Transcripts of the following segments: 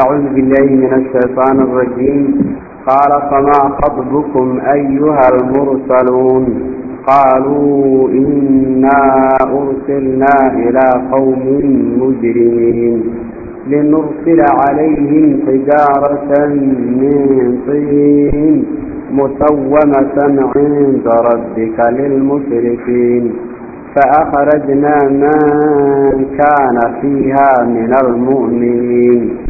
أعوذ بالله من الشيطان الرجيم. قال فما خطبكم أيها المرسلون؟ قالوا إنا أرسلنا إلى قوم مجرمين لنرسل عليهم حجارة من طين مسومة عند ربك للمشركين. فأخرجنا من كان فيها من المؤمنين.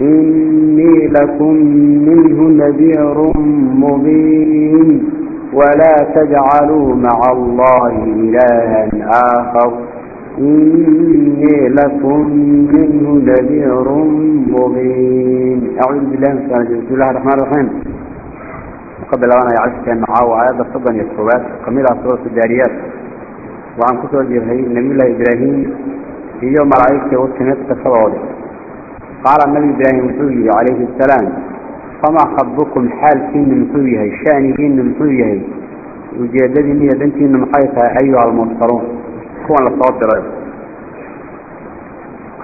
إني لكم منه نذير مبين. ولا تجعلوا مع الله إلها آخر. إني لكم منه نذير مبين. أعوذ بالله من الشيطان بسم الله الرحمن الرحيم. قبل أن كان معه عيادة الصبا يسكوبات قميلة سورة الداريات. وعن كتب النبي الله إبراهيم. في يوم العيش والسنة تصوره قال النبي إبراهيم مسويه عليه السلام. فما خطبكم حال كين مسويه شانهين مسويه وجيددين يدنتين محيطها أيها المرسلون كون لصوت رأي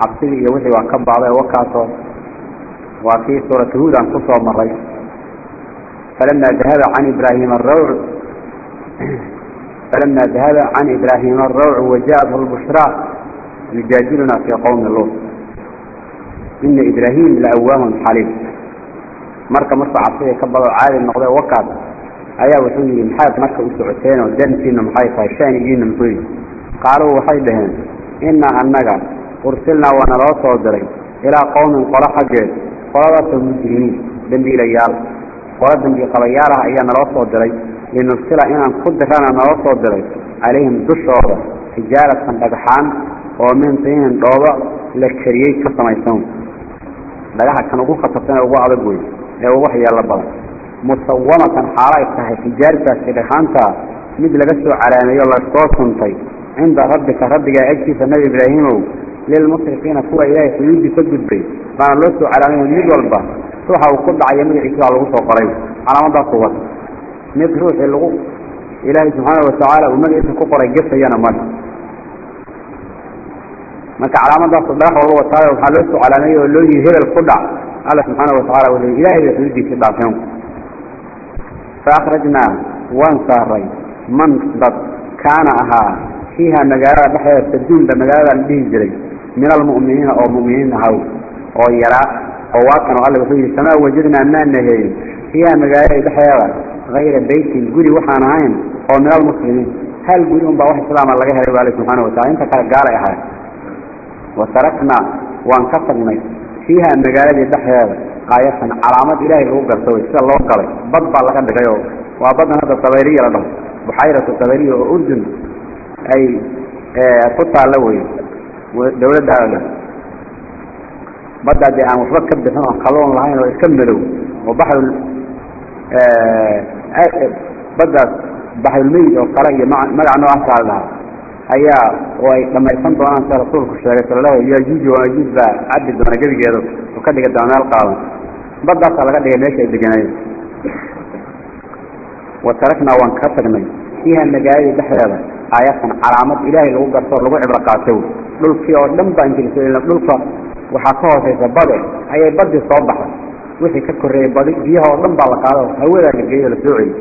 عبسي يوحي وكب عليه وكاته وفي سورة هود عن قصة مرة فلما ذهب عن إبراهيم الروع فلما ذهب عن إبراهيم الروع وجاءه البشرى يجادلنا في قوم اللوط إن إبراهيم لأواه حليم. مركا مركا عصية كبض عالي النقضاء وقعد أيا وحوني محايف مركا وسعتين ودنسين محايفة شانيين مطوي قالوا وحيدهن إنا أنك أرسلنا ونلا صدري إلى قوم قرى حجير قرى المجرمين دنبي ليال. قرى دنبي قبيالها أيا نلا صدري لنرسل إنا نقدرنا نلا صدري عليهم دشورة حجارة دقحان ومن طين ضوضع لكريي كسميسون dhagaxa ugu khatarsan ee ugu adag wey ee ugu waxyeelo badan musawamatan xaalo ay tahay tijaartaasi dhagxaanta mid laga soo calaameeyo lasoo suntay cinda rabbika rabbigaa agtiisa nabi ibraahimow lilmusrifiina kuwa ilaahay xuyuudii ka gudbay baana loo soo calaameeyo mid walba ruuxa uu ku dhacayo magaciisa waa lagu soo qoray calaamadaas wad mid ruuxii lagu ilaahay subxaana watacaala uu magaciisa ku qoray gefayana male مك علامة صدره الله وتعالى وحلفت على نبي ولدي هي القدع على سبحانه وتعالى ولدي إلى هي سيدي كبارهم فأخرجنا وانصاري من ضد كان أها فيها مجارا بحر السجون ده مجارا بيجري من المؤمنين أو المؤمنين هاو أو يرى أو واقن وقال له في السماء وجدنا ما النهي فيها مجارا بحر غير بيت الجري وحان عين أو من المسلمين هل جريهم بواحد السلام الله عليه وآله سبحانه وتعالى انت كارك قال وتركنا وانكسرنا فيها مقالة دحية آية علامات إلهي لو قرصوي سيدا الله قرص بضبع لك بغيره وبضنا هذا الطبيرية لهم بحيرة الطبيرية وأردن. أي قطع لوي ودولة دولة. بدأ دي أن وصبت كبه سنة لهين ويكملوا وبحر بدأ بحر الميت وقرأي ملع نوع لها sheegay sallallahu alayhi yajuuj wa majuuj baa cabdi doona gabigeedu oo ka dhigay doona meel qaadan baddaas laga dhigay meesha ay deganayeen wa tarakna waan ka tagnay fiha magaalada dhexdeeda aayatan calaamad ilaahay lagu garto lagu cibro qaato dhulkii oo dhan baan jirisay dhulka waxaa ka hooseysa bade ayay badii soo baxday wixii ka koreeyay badi biyaha oo dhan baa la qaado hawada la geeyo la soo celiyay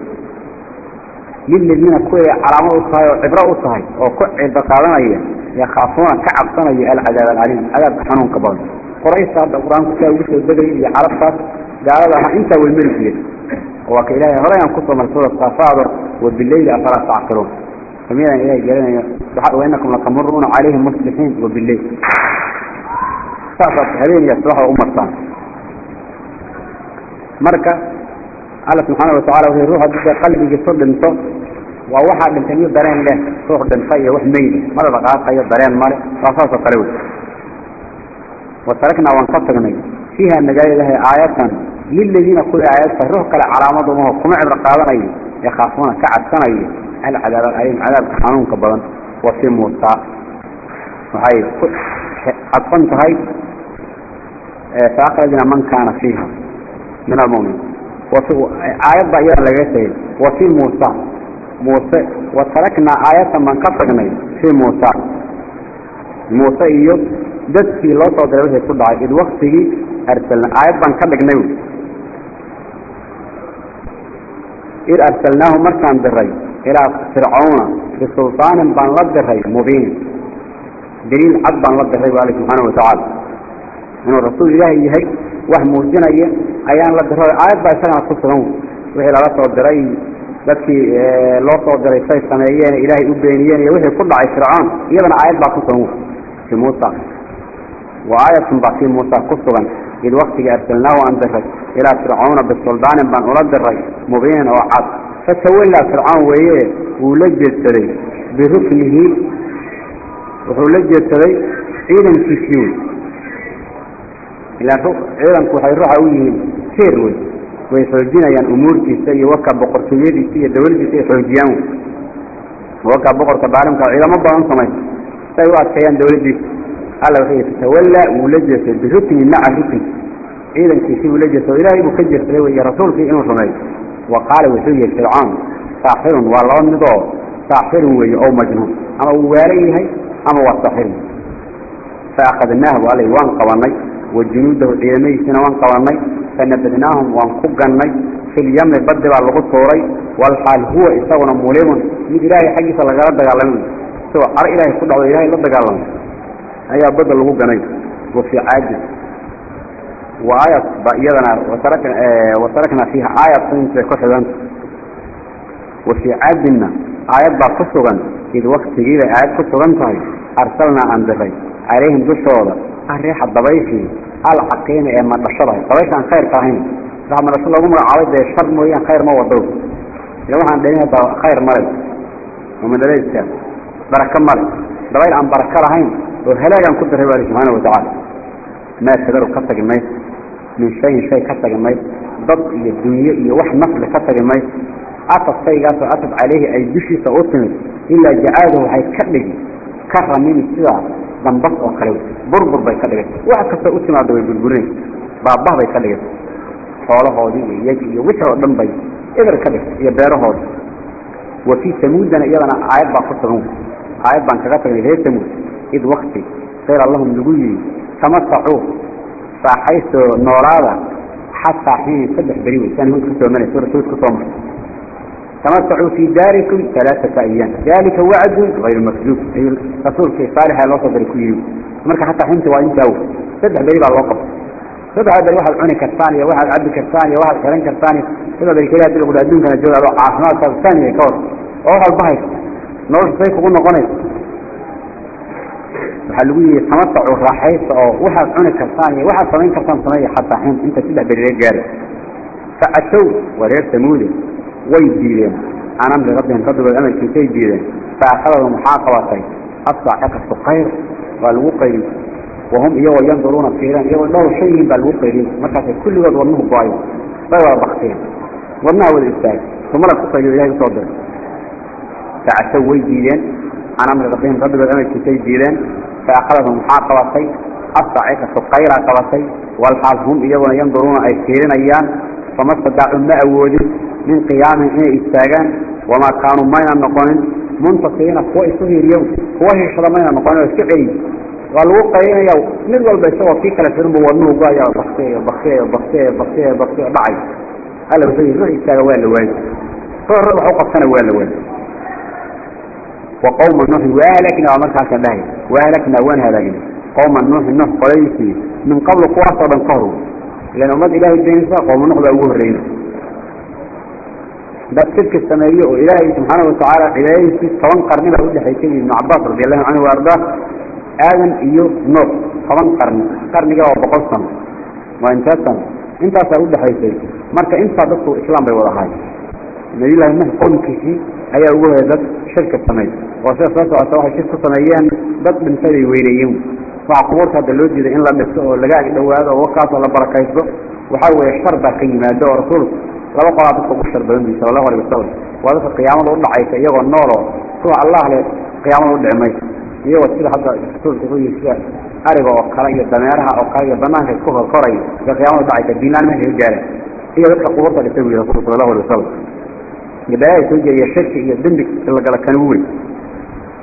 للذين كوي علامة أصهاي وعبرة أصهاي وكعب قادمية يخافون كعب صنعي العذاب العليم عذاب حنون كبار قريش هذا القرآن كتاب وش الدقري عرفت قال لها أنت والملك وكإلهي هرا ينقص مرسول الصفادر وبالليل أفلا تعقلون فمينا إلهي قالنا وإنكم لتمرون عليهم مصلحين وبالليل صافت هذين يسرحوا أمرتان مركة الله سبحانه وتعالى وهي روح قلبي جسد انتو وواحد من تنيو درين له روح دنفية وحميدي مرة بقاط قيد درين مالي وفاصة قلوي وتركنا وانقصنا فيها النجاية لها آيات للذين كل آيات فروح كلا علامات ومهو كم عبر قادنا يخافون كعب سنة العذاب الأليم عذاب كحانون كبرا وفي موسى وهي أطفنت هاي فأخرجنا من كان فيها من المؤمنين آيات بأيضا لغيثه وفي موسى. موسى. وتركنا آيات من كفرنا في موسى. موسى إيوب. دد في الله صلى الله عليه وسلم إذ وقته أرسلنا. آيات من كفرنا إذ أرسلناه مركان بالري إلى فرعون. بسلطان بان لد الري مبين. دليل عد بان لد الري وعليه سبحانه وتعالى. إنه الرسول إلهي يهي. وحموجنا ayaan la diray aayad baa isagana ku sugan wixii laga soo diray dadkii loo soo diray say sameeyeen ilaahay u beeniyeen iyo wixii ku dhacay fircoon iyadana aayad baa ku sugan fi muusa wa aayatun baa fi muusa ku sugan id waqtiga arsalnaahu aan diray ilaa fircoona bisuldaanin baan ula diray mubiinin oo cad fatawallaa fircoon weeye wuu la jeedsaday biruknihi wuxuu la jeedsaday ciidankiisii إلا عيرانك وحي روحا ويهين سير وي ويحوجين يعني أمورتي سي وكا بقرتيدي سي دولتي سي حوجيان وكا بقرت بعلمك إذا ما بغن سمي سيوات كيان دولتي على وحي تتولى ولجس بركن مع ركن عيرانك سي ولجس وإلهي مكجس لي يا رسولك إنه سمي وقال وحي فرعون ساحر والله النضو ساحر وي أو مجنون. أما وواليه أما وصحر فأخذناه وعليه وان قواني وجنوده عيامي سنوان قواني فنبذناهم وانققني في اليم بدل على لغة صوري والحال هو إساونا موليم من إلهي حقي عليه وسلم سوى أرى إلهي قد على إلهي لدى قال هيا بدل لغة وفي عاجز وآية بأيضنا وتركنا, آه وتركنا فيها آية صنف كحبا وفي عادنا آيات بقصغا إذ وقت جيلة آيات كسغا أرسلنا عن ذلك عليهم دشورة. الريح الضبيشي العقين إيه ما نشره ضبيش عن خير كاهين رغم رسول الله عمر عوض الشر مويان خير ما وضوه لو عن دينه خير مرض. ومن ذلك كان بركة مرض. ضبيل عن بركة لهين وهلاك عن كتر هبالي سبحانه وتعالى. ما تدروا كتك الميت من شيء شيء كتك الميت ضد الدنيا وح نفل كتك الميت أطف سيقات وأطف عليه أي جشي سأطمت إلا جعاده هيتكلج كرة مني سوا ضمبط وخلو بربر بيكلك وعكس أسمع دوي بالبرين بابا بيكلك فاله هذي يجي وشوا ضمبي إذا كلك يبيره هذا وفي ثمود أنا إذا أنا عيب بقصرهم عيب بنكرتهم هي ثمود. إذ وقتي قال اللهم لقولي تمسحوا فحيث نورا حتى حين صدح بريوي. كان هو كتب من السورة كتب تمتعوا في داركم ثلاثة أيام. ذلك وعد غير مكذوب. أي رسول في صالح الله صدر كيرو مركا حتى حنت وانت أو سدح بريبا الوقف. سدح هذا الواحد عنك الثانية واحد عبدك الثانية واحد كلامك الثانية. سدح بريكلا قد أدون كان الجوع عاصمات الثانية كور. أوها البحث نورش سيف قلنا قنيت. وحلوية تمتعوا راحيت أو واحد عنك الثانية. واحد صمين كثان صمية حتى حين أنت سدح بريبا جاري فأتوا ورير ثمودي ويديرين عن أمر ربهم قدر الأمل في سيديرين فأخذوا محاقبتين الصاعقة السقير والوقي وهم إيوا ينظرون فيران إيوا دور شيء بالوقيرين مركز كل وقت ورنه بايو بايو بختين ورنه والإستاذ ثم لا تصير إلهي صدر فعسوا جيدين عن أمر ربهم رب الأمر كتي جيدين فأخذهم محاقبتي الصعيقة الصقيرة قبتي والحال هم إيوا ينظرون أي فيرين أيام فما استطاعوا ما أودي من قيام إيه إستاغان وما كانوا ما ينقون منتصرين قوة إسوهي اليوم. قوة يشرى ما ينقون ويسكعي والوقعين يو من والبيسوا فيك لفرم ورنوه قايا بخية بخية بخية بخية بخية ضعي هلا بسيطة روح إستاغ وين لوين؟ فالربع حقق سنة وين لوين؟ وقوم النوح وهلكنا ومركا كباهي وهلكنا وين هلكنا قوم النوح النوح قليسي من قبل قوة بنقروا لأن أمد إله الدين قوم النوح بأوه الرئيس. بس تلك السماوية وإلهي سبحانه وتعالى إلهي في طوان قرن له وجه حيثي ابن عباس رضي الله عنه وأرضاه آدم إيو نوح طوان قرن قرن جاء بقول سنة وإنت سنة انت سأقول حيثي مركا انت ضدت إسلام بيوضا هاي نبي الله إنه قوم كشي أي أقول ذات شركة سماوية وسيس رسول الله شركة سماوية ضد من سبي ويريهم وعقورت هذا اللوجي إن لم يسوء لقاء هذا ووقعت ولا بركاته وحاول يشتر باقي ما دو رسول لما قال عبدالله بشر بلندي صلى الله عليه وسلم وهذا القيامة لأولا عيسى يغو النور سوى الله عليه قيامة لأولا عميس يغو السيدة حتى يسطول تقول يسلع أربع وقرية دميرها وقرية بمانك كفر القرية ذا قيامة لأولا عيسى دينان مهن يجارة هي ذلك القبرطة لتنوي رسول صلى الله عليه وسلم يبقى يتوجه يشك يدنك اللي قال كنول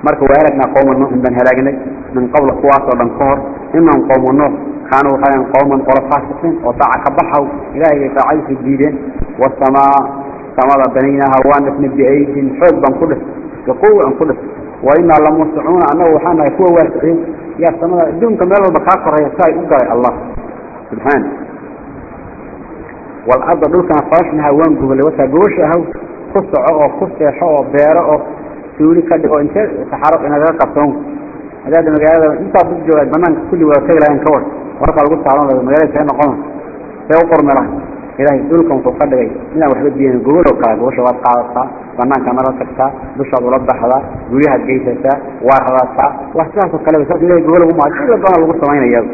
مركو أهلكنا قوم النوح من دنهلاقنا من قبل قواس ودنكور إما قوم النوح كانوا خيان قوما قرفاسقين وطاعة كبحوا. إلهي طاعي في الدين والسماء. سماء بنيناها وانت نبدي أيدي حبا كله. بقوة كله. وإنا لمستعون أنه وحانا يكون واسعين. يا سماء دون كمال البقاقر يساي أقرأ الله. سبحانه والأرض دول كان فرشنها وسا قوشها قصة عقو قصة حقو بيرا سيولي كده وانت تحرق إن ذلك قصون هذا المجال هذا إنت عبد الجواد بمن كل وسائل ينكور ورفع الجوت على الله المجال سيما قام سيوفر مرة. إلهي دولكم فقد جاي إلا وحبت بين جوله وكارج وشواط قارصة بمن كمال سكتة بشر رب حلا جريها جيسة وحراسة وحسنات الكلام سكت إلهي جوله وما كل ضال الجوت ما ينجز.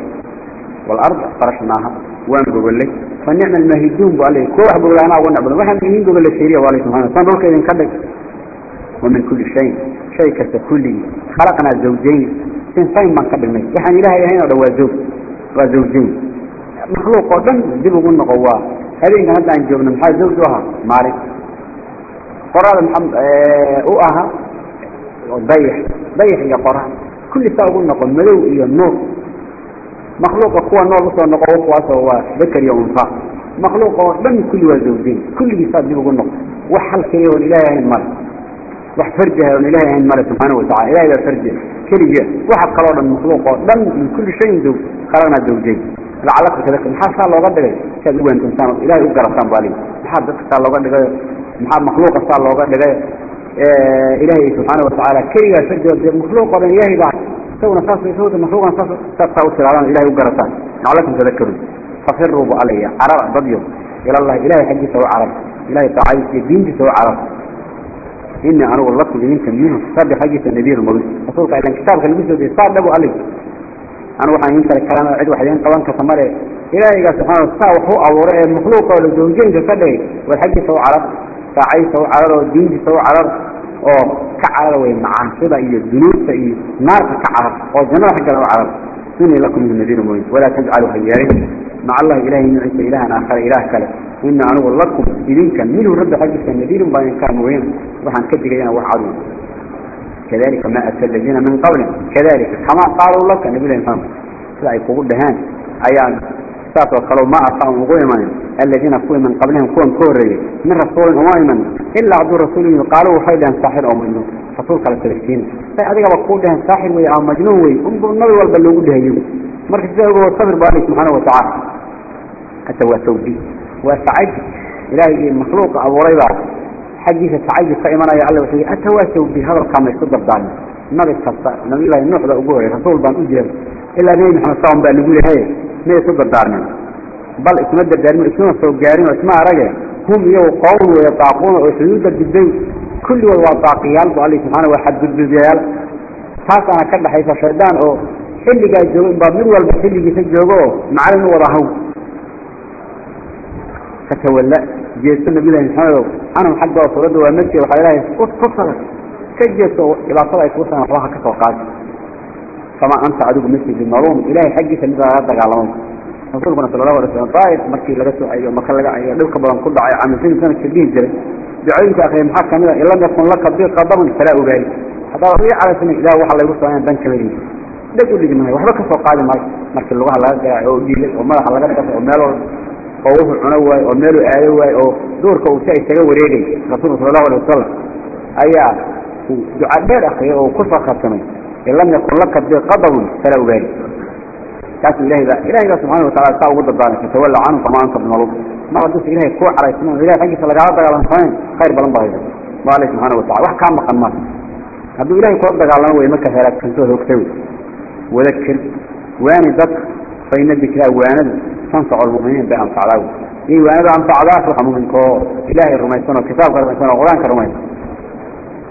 والأرض فرشناها. وين بقول لك؟ فنعمل ما هيدوم بقول لك. كل أحب الله أنا وين أبدا ما هم يهين بقول لك سيريا وعليكم هذا سان روك إذا ومن كل شيء. شيء كله خلقنا زوجين. سنتين من قبلنا وحن إلهي هنا دوا زوج. وزوجين مخلوق قدن دبوا قواه هذه هذا عن جبنا محل زوجها مارك قرار محمد أوها ضيح ضيح يا قرار كل ساعة قلنا قل ملو إيا النور مخلوق قوة النور بصر نقوه قواسه ذكر يوم فا مخلوق قدن كل وزوجين كل بيصاد دبوا قلنا وحل كريه والإلهي هنا وحفرجها من إلهي عن ملك سبحانه وتعالى. إلهي ذا فرجه كلية. وحد قرار المخلوق. لم من كل شيء ذو قرارنا ذو جيد العلاقة كذلك محاسة الله قد لك كذلك هو أنت إنسان. إلهي أقرى صلى الله عليه محاسة الله قد لك محاسة مخلوق صلى الله قد إيه، إلهي سبحانه وتعالى. كلية فرجه مخلوق من إلهي بعد. سوى نصاصة سوى مخلوق نصاصة تتاوصي العلام إلهي أقرى صلى الله تذكروا فخروا بألي عرب عرب إلى الله. إلهي حجي سوى عرب إلهي تعايش دين سوى عرب إني أنا والله منك منه صار حاجة النبي المبين أصولك إلى كتابك المسجد صار دبو عليك أنا وحنا ينسى الكلام عد وحدين طبعا كثمرة. إلهي سبحانه وتعالى وحو أورا المخلوق والزوجين جسده والحج سوى عرب ساعي سوى عرب والدين سوى عرب أو كعرب ومعاه صدا إيه؟ الذنوب إيه؟ نار كعرب أو جنة حق العرب إني لكم من النبي المبين ولا تجعلوا هيارين مع الله إلهي من عيسى إله آخر إله كله. إن أنا واللكم إذن كان منه رب حقك النذير بين كان مبين وحن كدك أنا وحعدون كذلك ما أتى الذين من قبل كذلك كما قالوا لك النبي الله يفهم لا يقول دهان أيان. ساتوا قالوا ما أصابوا غيما. الذين كوا من قبلهم كوا كوري. من رسول أمائما إلا عبد الرسول قالوا حيدا ساحر أو مجنون. رسول قال الثلاثين فأذيك بقول دهان ساحر وي أو مجنون وي. انظر النبي والبلوغ دهيو مركز ذلك هو الصبر بالله سبحانه وتعالى. حتى هو وسعيد. إلهي المخلوق أبو ريبا حديث سعيد فإيمانا يا الله وحيد أتواسوا بهذا القام يصدر دعني نبي خطأ نبي الله النوح ذا أبوه رسول بان أجيب. إلا نبي محمد صلى الله عليه هاي. ما يصدر دعني بل اسمد الدارمين اسمه صوب جارين واسمها رجع. هم يو قوم ويطاقون ويحيود الجدين كل والواطاقيال بالله سبحانه وحد الجزيال خاصة أنا كده حيث شردان أو. xilligaa joogo inbaa mid walba xilligiisa joogo macalin كتولى جيس النبي الله محمد أنا محقق وصلده ومسي وحيله وصلت كجيس إلى صلاة وصلت أنا أخوها كتوقات فما أنت عدو مسي في المروم. إلهي حقي فالنزع يردك على موك نصول قناة الله ورسولان طائف مكي لغسو أيها مخلق أيها لو كبرا مكد أيها عام سنة سنة كبير جلس بعينك أخي محاكا ملا إلا يكون لك بيه قدم فلا أبالي. حتى أخي على سنة. إله وحلا يوصل أنا بنك لديه ده كل جمعي وحبك فوقعي مركي اللغة لغة جلس ومالح لغة جلس ومالح لغة جلس soo oo meel wuxuu cuno waayo oo meeluu aado waayo oo duurka uu si isaga wareegay rasuulka sala allahu alay wasalam ayaa duca dheer akriyay oo ku soo khatamay in lam yakun laka biqadabun falaa ubaali kaas ilahay baa ilahay baa subxaana wataala saa ugu dadaaray fatawalla canhum kama anta bimalum mar hadduusa ilahay kuu calaysnan ilahay xaggiisa lagaala dagaalamsanayn khayr badan baa haysa ba alle subxaana watacala wax kaa maqan maa hadduu ilahay kula dagaalamo wey marka helaagsansoo hoogta wey wadakir waani dadka فإن بك أولاد تنفع المؤمنين بأن فعلوا إيه وأنا بأن فعلوا فرحموا من كور إلهي الرميسان وكتابك الرميسان وقرآن كرميسان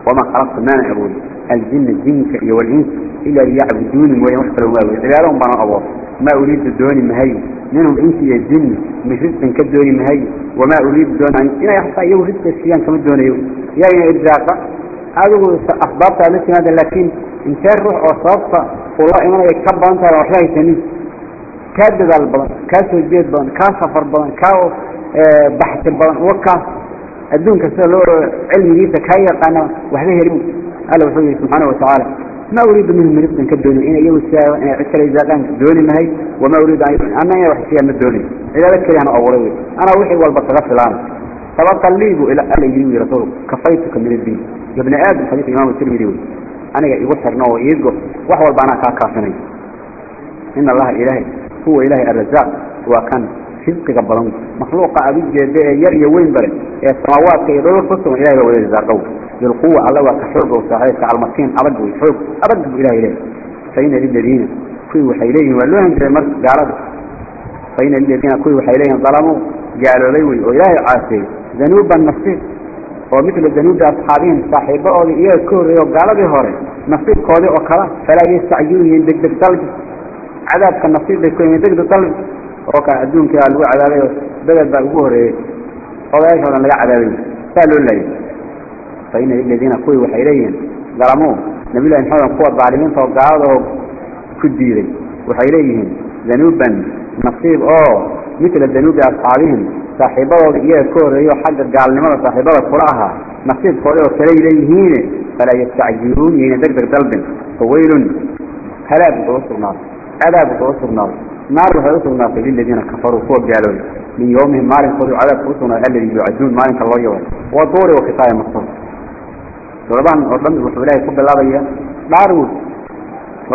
وما خلقت ما نعبون الجن الجن كأي والإنس إلا ليعبدون ويوحف لهم أبو إذلالهم بنا أبوه ما أريد الدون المهي منهم إنس يجن مثل من كالدون المهي وما أريد الدون عن إنا يحصى أيه رد تشريا كم الدون أيه يا إنا إدراك أدو أخبرت عن نفسي لكن إن كان روح وصف والله إمانا يكبر أنت على رحلة تنين kaa dadaal badan kaa soo jeed badan kaa safar badan kaa baxsi badan wakaas adduunka sida loo cilmigiisa kaa yaqaana waxba helin. Alla wuxuu yihi subxaana watacaala ma uriidu minhum risqan ka dooni inay iyagu siyaa inay cid kale zaaqaan dooni mahay wamaa uriidu ana inay wax siiyaan ma doonayo cibaado keliyana abuuray wey anaa wixii walba kaga filaana sabaqa liibu ila alla yiri wi rasuulku kafaytuka min addiin ya bni aadam xadiidka imaamu tirmidi wey aniga igu xirno oo iigo wax walba anaa kaa kaafinay ina allaha ilaahay هو إلهي الرزاق وكان شرق قبلهم. مخلوق أبيض يرى وين بري السماوات يدور فصل إلهي هو الرزاق بالقوة الله وكحرق وصحيح على المكين أبد ويحرق أبد إلهي إلهي. فإن الذين كوي وحيليه ولوهن جري مرس جارد فإن الذين كوي وحيليه ظلموا. جعلوا لي وإلهي عاسي ذنوبا نفسه ومثل الذنوب ده أصحابين صاحبه إياه كوري وقالبه هوري. نفسه كوري وكرا فلا يستعجلوا يندق بالدلج عذاب كان نصيب بيكون يدق طلب وقع الدون كي قالوا عذابه بدل بقهر قوايش ولا نجع عذابه قالوا لي فإن الذين قوي وحيرين ظلموه. نبي الله انحوا قوة بعلمين فوقعوا كديرين وحيرين ذنوبا. نصيب. أوه. مثل الذنوب أصحابهم. صاحبه إياه كور إياه حد قال لماذا صاحبه قرأها. نصيب قوله سري ليهين فلا يستعجلون. هنا دقدر قلب فويل هلاب توصل ناصر عذاب قوس النار. نار قوس النار الذين كفروا فوق جالون. من يومهم ما لن قدروا عذاب قوس النار الذي يعدون ما لن كالله يوم. وطور وقطاع مصر طبعا أردن رسول الله يقبل الله بيان دارو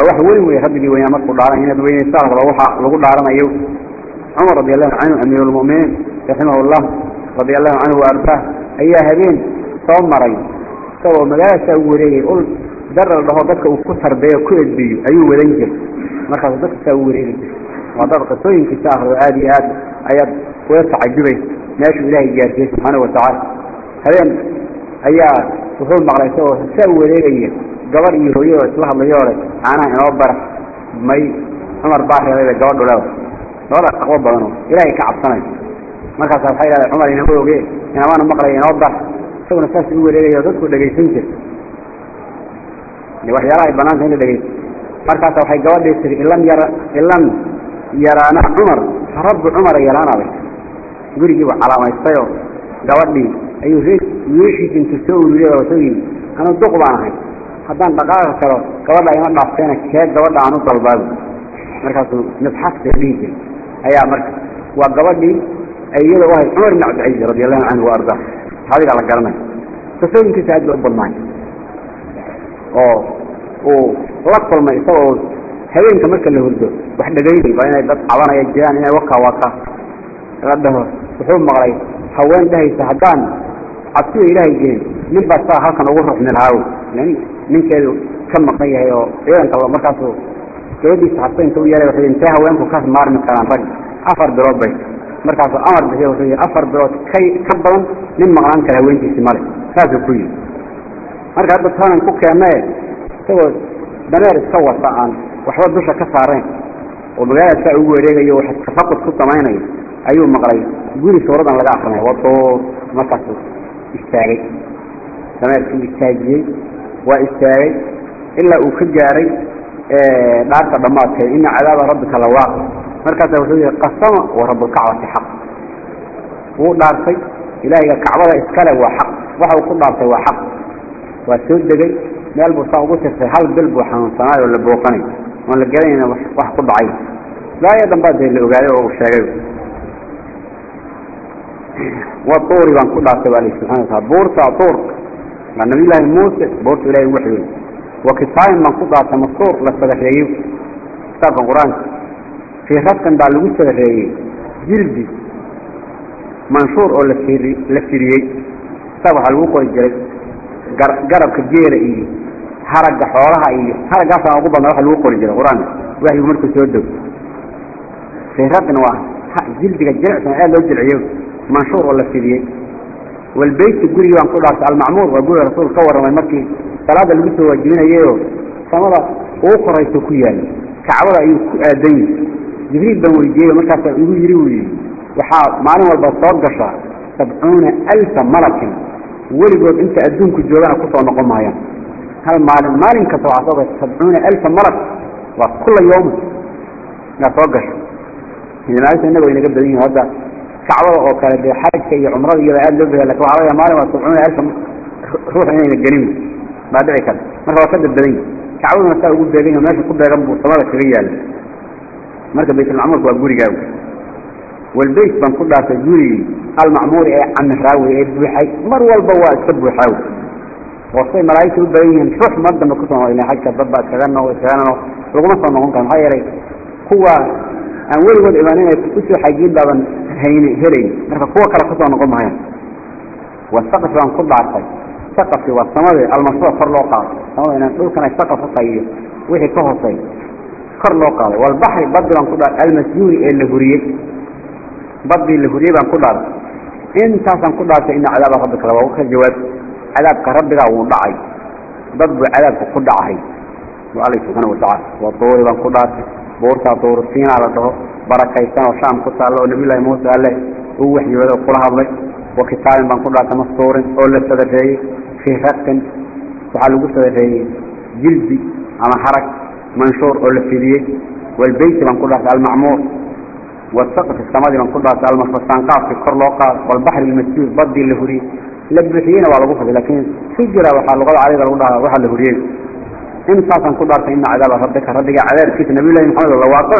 روح ولي ويهدد ويا مرقو دارا هنا بين السار وروح لقول دارا ما يوم عمر رضي الله عنه أمير المؤمنين رحمه الله رضي الله عنه وأرفاه أيها هبين صوم مرين. صوم مجالة سوريه قل درر الله بك وكثر بيه كل بيه أيوه ولنجل. Iyo aad ayaad uga tacajubaysa meeshuu ilaahay gaarsiiyey subxaana watacaala habeen ayaa wuxuu maqlay isagoo saa u wareegaya gabar iyo hooyo oo isla hadlayoo le caanaha inoo bara may cumar baa reebayba gabadhu leeda gabadha aqwo badano ilaahay ka cabsanayo markaasa waxay idhahdeen cumar inama oge inamana maqlaya inoo dar isaguna saas u wareegaya oo dadku dhegaysan jir waxyaalaha ay banaanta in la dhegaysto markaasa waxay gabadhii tiri ilam yara ilam yaraana cumar rabbi cumara yaraanabay gurigiiba calaamaystayoo gabadhii ayuu ree wiishiisa intuu soo ururiyay oo soo yimi anu duq baan ahay haddaan dhaqaaqa kalo gabadha ima dhaafteena kee gabadha aan u dalbaabo markaasuu nabxasta dhihi jiray ayaa marka waa gabadhii iyada u ahayd cumar ibn cabdilcaziz radi allahu canhu wa ardaa saxaabigaa la garanaya qisooyinkiisa aad bay u badnaay oo uu la kulmay isagoo habeenka marka la hurdo wax dhegaynay baa inay dad cabanaya jiraan inay waka waka la dhaho wuxuu maqlay haween dhahaysa haddaan cabsida ilaahay gelin nin baa saa halkan ugu ruxmi lahaaw nin ninkeedu ka maqan yahay oo ciidanka markaasuu gabadhiisa xabsaynta u yeelay wuxuu intee haweenku ka maarmi karaan rag? Afar bilood bay. Markaasuu amar bixiy wuxuu yidhi afar bilood kay ka badan nin maqnaan kara haweentiisi male saasuu ku yidhi. Marka hadda taanan ku keennee oo magaalada saa ugu wareegayo wax tafaqud ku samaynayo ayuu maqlay guri suuradan laga akrinay waduur markaas istaagay dameerkii istaajiyey waa istaagay ilaa uu ka gaaray dhaarta dhammaadkeed ina cadaaba rabbika lawaaqi markaasa wuxuu yihi qasama wa rabbulkacbati xaq wuu dhaartay ilaahiga kacbada iskale waa xaq waxa uu ku dhaartay waa xaq waa soo degay meel buu saa ugu tirtay hal bil buu xanuunsanaay oo la booqanay oon la garanayna wax ku dhacay laaya dambaa dee la ogaaday oo uu sheegay watuuri baan ku dhaartay baa lihi subxana wataala buurta tuur waa nabiy llaahi muuse buurta ilahi waxyey wa kitaayin baan ku dhaartay mastuur la sadareeyey kitaabka qur-aanka fii rafkan baa lagu sadareeyey jildi manshuur oo la firi la firiyey kitaab waxaa حرق حوالها إيه حرق عصا عقوبة ما روح الوقور الجنة قرآن وهي يمرك سيودك في ربنا واحد زلدك الجنة سنقال له أجل عيوك منشور ولا سيديك والبيت يقول يوان قول عرس المعمور ويقول رسول قور رمي مكي ثلاثة البيت هو الجنة إيه فمضى اوقر يتوكيان كعورة إيه دين جبريد بمولي جيه ومكا سيديوه وحاق معلومة البطاق قشرة سبعون ألف ملك ولي قلت انت أدونك الجوابان كفة ونقوم معيان هاي مال المال إنك توعصوا سبعون ألف مرض وكل يوم نتوجه إذا نعرف إنه وإنه قبل دينه هذا كعوة وكان بحاجة كي عمره إذا قال لبه لك وعرايا مالا وسبعون ألف روح إنه الجنين ما أدعي كده. ما هو سد الدين كعوة ما سأقول دينه ماشي قبل ربه صلاة كبيرة. مركب بيت العمر وأقول جاو والبيت بنقول له سجوري المعمور عن نهراوي إيه بحاجة مروا البواء سبوا حاول وصي ملايكة بين شوف ما بدنا نقصهم إلى حاجة تبقى كذا أو رغم انه ممكن كان هاي هو أن ويل ويل ايمانين كل حاجة دبن هين هرين بس هو كره قصه نقوم معايا. وثقت عن كل عرف طيب. ثقت في والسماد المشروع فر لو قال. أو طيب. طيب. ان دول كان ثقف طيب. وهي كهصي كر لو والبحر بدل ان كل المسجور هو غريق بدل اللي الغريب ان كل عرف انت عشان كل عرف ان على ربك. لو كان جواب. cadaabka rabbiga wuu dhacay. Dad buu cadaabka ku dhacay. Bu alla subxaana watacaala waa doori baan ku dhaartay buurtaa dooru siinaa la dhaho barakaysan oo shaam ku taalla oo nabilahi muuse alle uu waxyooday kula hadlay. Wa kitaabin baan ku dhaartay mastuurin oo la sadareeyey fii rasin waxaa lagu sadareeyey jildi ama harag manshuur oo la fidiyey. Walbeyti baan ku dhaartay almacmuur. Wasaqfi samadii baan ku dhaartay almarfasaanqaafkii kor loo qaado walbaxri lmasjuud badii la huriyey. لجبتين وعلى قفل لكن فجرة وحال لغض عليها لغضها وحال لهريين إن صاصا قدر فإن عذاب ربك. ربك عذاب كيف نبي الله محمد الله واقع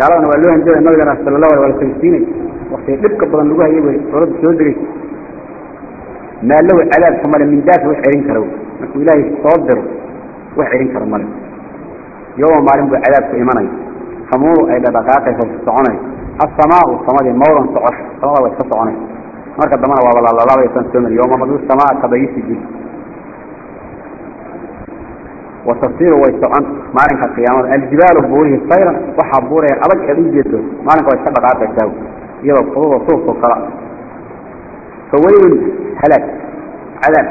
قال أنا وقال له أنجل النبي لنا صلى الله عليه وسلم وقت يبقى بضن لغها يبقى رب سودري. ما له عذاب حمال من ذات وحيرين كروا نقول إلهي صدر وحيرين كروا مالك. يوم عالم بعذاب في إيماني. حموه إلى بقاقه في الصعوني السماء والصماء المورا صعش الله يتفصعوني socosh samada waa marka waaba laalaalaabaysan soo mari yowma madu samaa kadayisi jil watasiiru way socon maalinka qiyaamada aljibaalu buurihi sayran waxaa buuraya adag eed u jeedo maalinka way iska dhaqaaqaysaa iyadoo fududoo suufkoo kala fawaylun halaag cadaab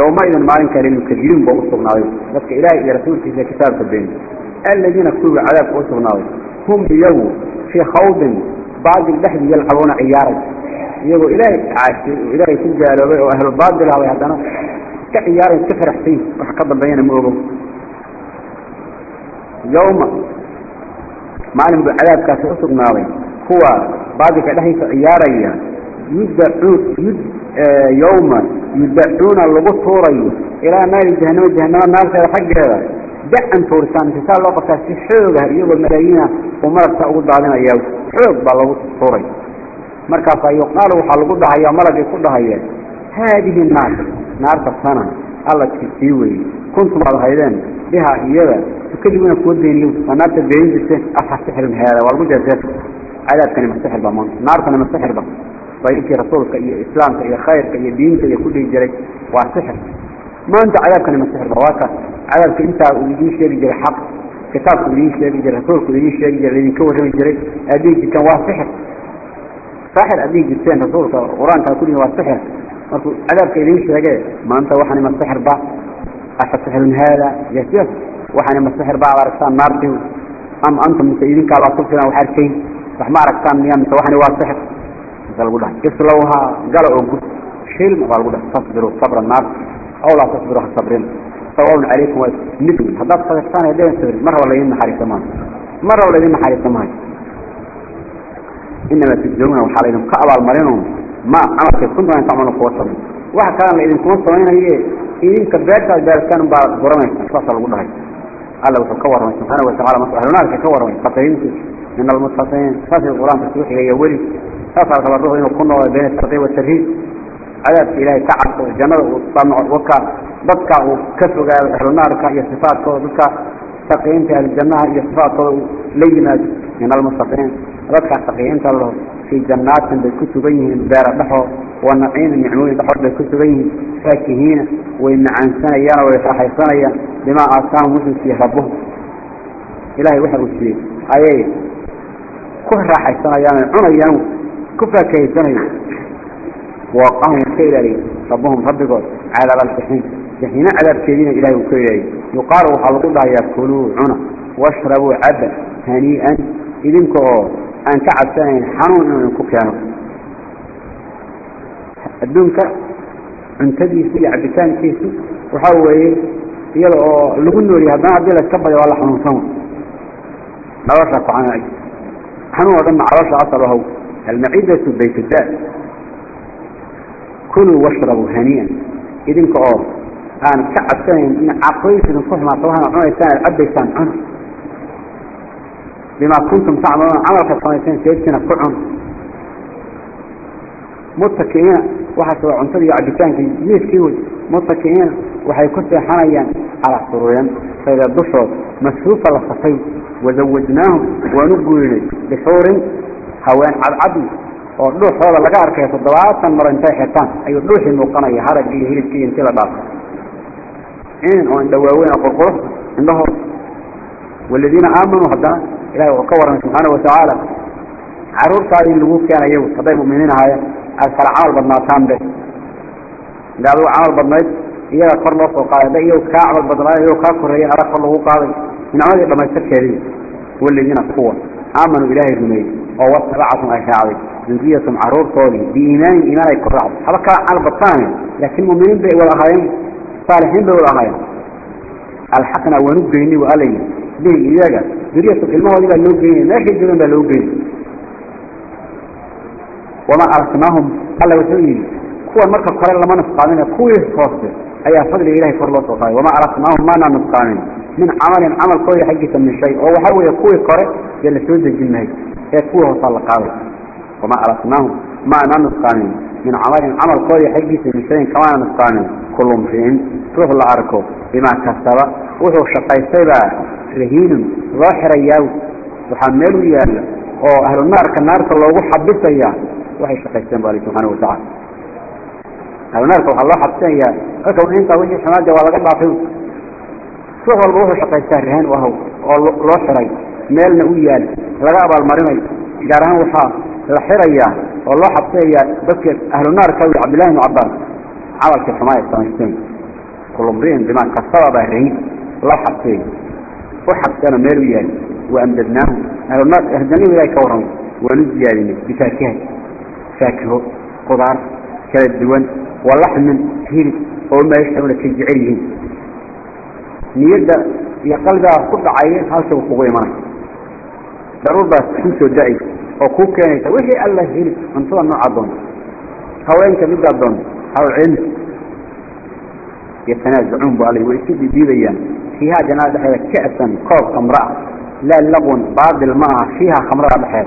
yowmaidin maalinka lilmukadibiin baa usugnaaday dadka ilaahay iyo rasuulkiisa kitaabka beeni aladiina kuwiga cadaabka usugnaaday hum iyagu fii khawdin baadil dhexdii يبو إلهي عاشر وإلهي تنجى لبيه وأهل الضاد للعوي هدنا كحيار يتفرح فيه وحقضا بينا مؤبو يوم معلم بالعذاب كاسي أسر ناوي هو بعدك لهي فعياري يدعون يد آه، يوم يدعون اللغو الثوري إلى مال الجهنم الجهنم مال سيد حق هذا. دعن فورسان تسال الله بكاسي حوغة يبو الملايين ومرسا أقول بعضنا إياه حوغ باللغو الثوري مركز يقناله وحلقوده هيا ملقي كده هيا هذه النار نار تصنع الله تكتيوه كنتم على هيدان بها إيادة تكتبون كودين لي فنار تبعين جسين أفتحر من هذا والمجهة ذاته عذاب كان مستحر بمان نار كان مستحر بمان طيب إيه رسولك إيه إسلامك إيه خيرك إيه دينك إيه كله يجري واسحر ما أنت عذاب كان مستحر بواكا عذابك إنت وليش لي بجري حق كتابك وليش لي بجري رسولك وليش لي بجري لين كورك بجري أبيك كان واسحر dhihi jirteen rasuulka qur-aanka ku dhihi waa sixir markuu cadaabka idiin sheege maanta waxani ma sixir ba afa sixirun haada yes yes وحنا مسحر بعض أركان نارتي أم أنتم مسيدين كابا صفنا وحركين فما أركان ميام وحنا واسحر مثل قلنا اصلوها قالوا أقول شيل. ما قالوا تصبروا صبر النار أو لا تصبروا الصبرين سواء عليكم. مثل هذا صدقتان يدين صبر. مرة ولا يدين حاري سمان مرة ولا يدين حاري سمان إنما تجرون وحالينهم كأبا المرينهم ما عملت كنتم أن تعملوا قوة واحد كان إذن كنت سوين هي إذن كبيرت الباركان بقرمين فصل الله الله وتكور من سبحانه وتعالى مصر هناك تكور من قطعين من المتقين فصل القرآن تسوحي هي ولي فصل تبرده إنه كنا بين الترغيب والترهيب. عذاب إلهي تعب الجنة والطمع وكا ضدك وكسر أهل النار صفات ضدك تقيين في الجنة هي صفات لينا من المستقيم. ضدك تقيين الله في جنات بالكتبين دار بحر والنعيم النعمون بحر بالكتبين فاكهين وإن عن سنة يرى ويفرح سنة بما أعطاهم مسلم في ربهم إلهي وحر وشيه أيه. كل راح سنة يانا عنا يانا كفا كي سنة وقاهم كيلاري ربهم ربكم على الجحيم جحيم عذاب كيدين إلهي وكيلاري يقاروا حلقوا يأكلوا عنا واشربوا عبا هنيئا. إذنكو أن كعب سنين حنون أنكو كانوا الدونك انتدي في عبتان كيسي وحاوه يلو لغن نوري هذا عبد الله كبر ولا حنون سوا نرشق عنا أي. حنون وضم عرش عصره المعدة بيت الداء كلوا واشربوا هنيئا. إذن كأور أنا كعب سنين إن عقلية إن كفر ما طبعا عنا إنسان. أبيسان عنه بما كنتم تعملون عمل الصنيتين سيدتنا كعن متكئين وحسوا عنصري عبتانك يسكيوي متكئين وحي كنت حنيا على سرورين. فإذا الدشر مسروفة للصفي وزوجناهم ونقول بحور هوان عبد ودوح هذا لقى أركيه الضوات مرنتي حيطان أي دوح الموقنية هرق إيه هيرب كي انتلا باق إن وان دواوين أقرقره عندهم. والذين آمنوا هدان إلهي وكورنا سبحانه وتعالى. عرور صارين لغوك كان يوم صدق مؤمنين هاي أذكر عمل بدناتان به قالوا عمل بدنات إياه كور الله وقال ده إياه كعمل بدنات إياه كاكور هي أرق الله قال من عمل لما يستكرين والذين قوة. آمنوا إلهي الرمي وواتبعتهم أشاعري ذريتهم عرور طولي بإيمان إيمان يكرعوا هذا كان على بطانه لكن مؤمنين بي والأخيين صالحين بي والأخيين الحقنا ونبقيني وقالي به إياك. ذرية لوجين لا شيء جنون بقى لوجين وما أرسناهم قال وسوي هو مركب قرار لما نسقانين كوي فاصل أي فضل إلهي فر الله صحيح وما أرسناهم ما نسقانين من عمل عمل قوي حقيقة من شيء وهو يكوي قرار جل سود الجنة صلى الله وما أرسناهم ما نسقانين من عمل عمل قوي حجي سنتين كمان نستعمل كلهم فين؟ روح العركو بما كسبة وهو شقي سبا رهين راح رياو. وحمل ويال أو أهل النار كنار الله وحب بيتيا وحي شقي سبا لي سبحانه وتعالى. أهل النار كل الله حب بيتيا قصوا إن تويني شمال جوالا قبع فيه سوف الله شقي سبا رهين وهو. الله شري ميل نويال لقابل مرمي جارهان وحاف الحرية والله حبتي بس أهل النار كانوا عبد الله وعباس عارف كيف ما يستمعون كلهم رين دماغ كسرة بهرين الله حبتي وحبت أنا مريان وأمددناه أهل النار أهدني ولا يكورهم ونزيالين بفاكهة فاكهة قضار كلا الدوان واللحم من كثير وما يشتغل تجعيلهم نيرد يقلب قطعين هل سوف قويمان ضرور بس حنسو دائي وكو كانت وحي الله هيل. أنتوا النوع عضون هوانك بيد عضون هو العلم يتنازعون بألي ويسيب بيبيان. فيها جنازة هي كأسا. كوب خمراء. لا لغون بعض الماء. فيها خمراء بحيث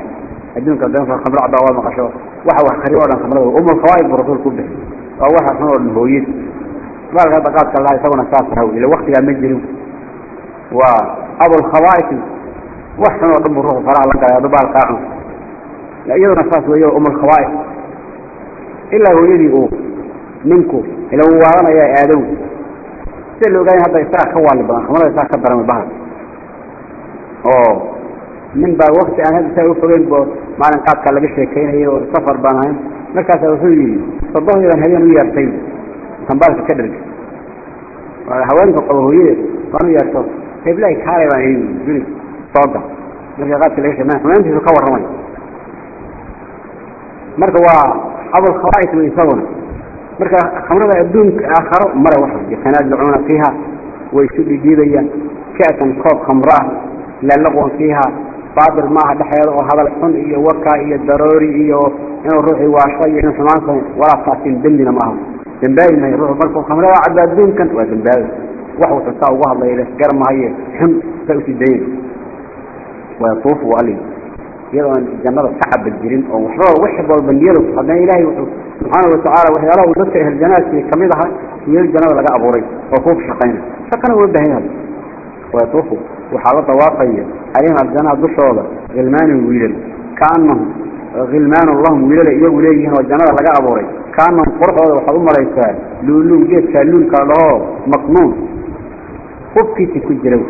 الدين كدين في خمراء مقشوة وحوى خريوة خمراء. أم الخوائب برسول كله ووحى خمراء الهويت ما لغا دقات الله يسونا ساسها إلى وقت يا مجرم. وأبو الخوائف wax xun oo dhan buu ruuxu faraha la galay aduu baalkaa cun iyaduna saas weeye umul ilaa hooyadii uu ninku ila waadanaya aadow. Sida la ogaaya hadda isagaa ka waali badan xumada isagaa ka daramay bahal oo nin baa wakti aan hadda saa u fogeyn boo maalin qaadkaa laga sheekaynayay oo safar baan ahayn. Markaasaa wuxuu yidhi sodohdiidan habeen u yeertay sambaalka ka dharga haweenka qabo hooyade baan u yeerto heblaahi kaalay baan ihi صادق مركي قاتل ليش ما أنت في قوة رمي مركي هو أول خرائط من يصابنا مركي خمرة يبدون آخر مرة واحد. يخنا يدعونا فيها ويشد جيبية كأسا قوة خمرة للغوان فيها. بادر ماها بحيال وهذا الحن. إيا وكا إيا الضروري إيا إنو روحي واشوية إنو سمعنكم ولا تأثين بلنا معهم دنبالي ما يروحوا بلكم خمرة وعدها الدين كانت ودنبالي وحوة الساوة الله إليه. قرمها إيا حم فأوتي الدين. ويطوف عليه. يرون جمال السحب الجرين أو وحرور وحب البنيل وقال لا إله سبحانه وتعالى وهي الله ونسر أهل جنات يكملها هي الجنات لقاء أبو ري وقوف شقين. شقنا ورده هنا ويطوف وحالة واقعية عليها الجنات دو شوالة غلمان الويلل كأنه غلمان اللهم ويلل إيه وليه هنا الجنات لقاء أبو ري كأنه قرق هذا وحب ام ريسا لولون جيه سالون كالله. مقنون. خب كيتي كجلو.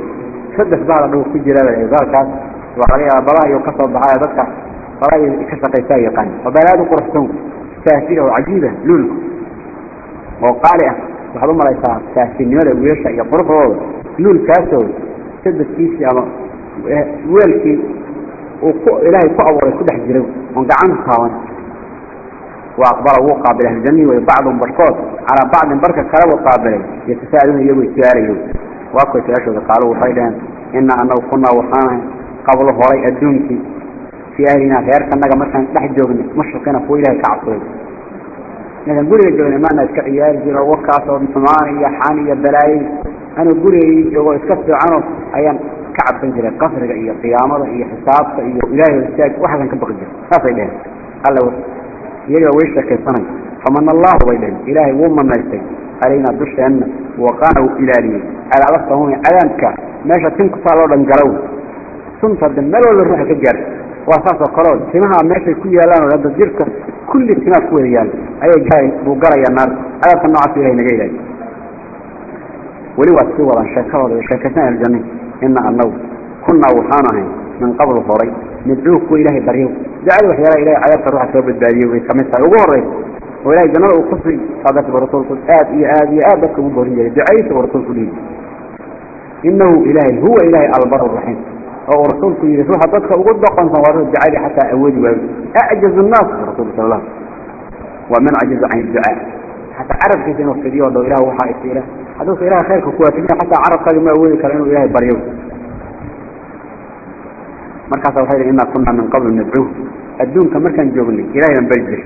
شدك بعض الوقت كجلو وعليها براي وكسر ضحايا ذاتك براي كسر يساي قاني وبلاد قرحتهم ساسية وعجيبة لولك. وقال إيه وحضوما ليسا ساسين يولا ويشا يقرح يا لول كاسو سدس يا اما ويلكي وقو إلهي فأور يكد حجره ونقعان خاوان واقبره وقع بالاهل الجنية وبعضهم بشكوت. على بعض بركة كلاب وقابلين يتساعدون يوم التياري وقوة الاشهد قالوا حيدا إنا أنه كنا وحانا. قبل هوري أدونك في أهلنا غير كنا مثلا تحت جوغن مش كنا فوق إلى كعصر نحن قولي جوغن ما نسك عيال جرى وكاسة ومثماني يحاني يبدلائي أنا قولي جوغن اسكفت عنه. أيام كعب بنجرى قفر إيا قيامة إيا حساب إيا إلهي والإستاج واحدا كبق جرى خاصة إليه قال له يجب ويش لك الصنج فمن الله وإله إلهي. وما مالتك علينا دوش أنه وقانه إلالي على رفتهم أذنك. ماشا تنكسر لنجرون سنت الدمال ولا الروح كجر وأساس القرار. سمها ماشى كل يلان ولا تجرك كل سنة كل يلان. أي جاي بوجرا يا نار. على صناعة إلهي نجيلي ولي واسوا عن شكاوى شكتنا إن أنه كنا وحانه من قبل فري ندعوك إلهي بريو. جعل وحيالا إلهي عيادة روح سواب الداريو ويكمسها وقوري. وإلهي جنال وقصري صادت برسول قل آد إي آد إي آد بك مبهرية دعيت برسول قل إنه إلهي هو إلهي البر الرحيم. أو رسول قل يرسول حطتك وقد دقا صوارد جعل حتى أود أعجز الناس رسول صلى الله. ومن عجز عن الدعاء. حتى عرف كيف إنه في ديوه إله وحائف إله. هذا إله خيرك كواتنا حتى عرف ما أولي كان إله بريو مركز الخير إنا كنا من قبل ندعوه الدون كمركان جوغني إلهي من بلجر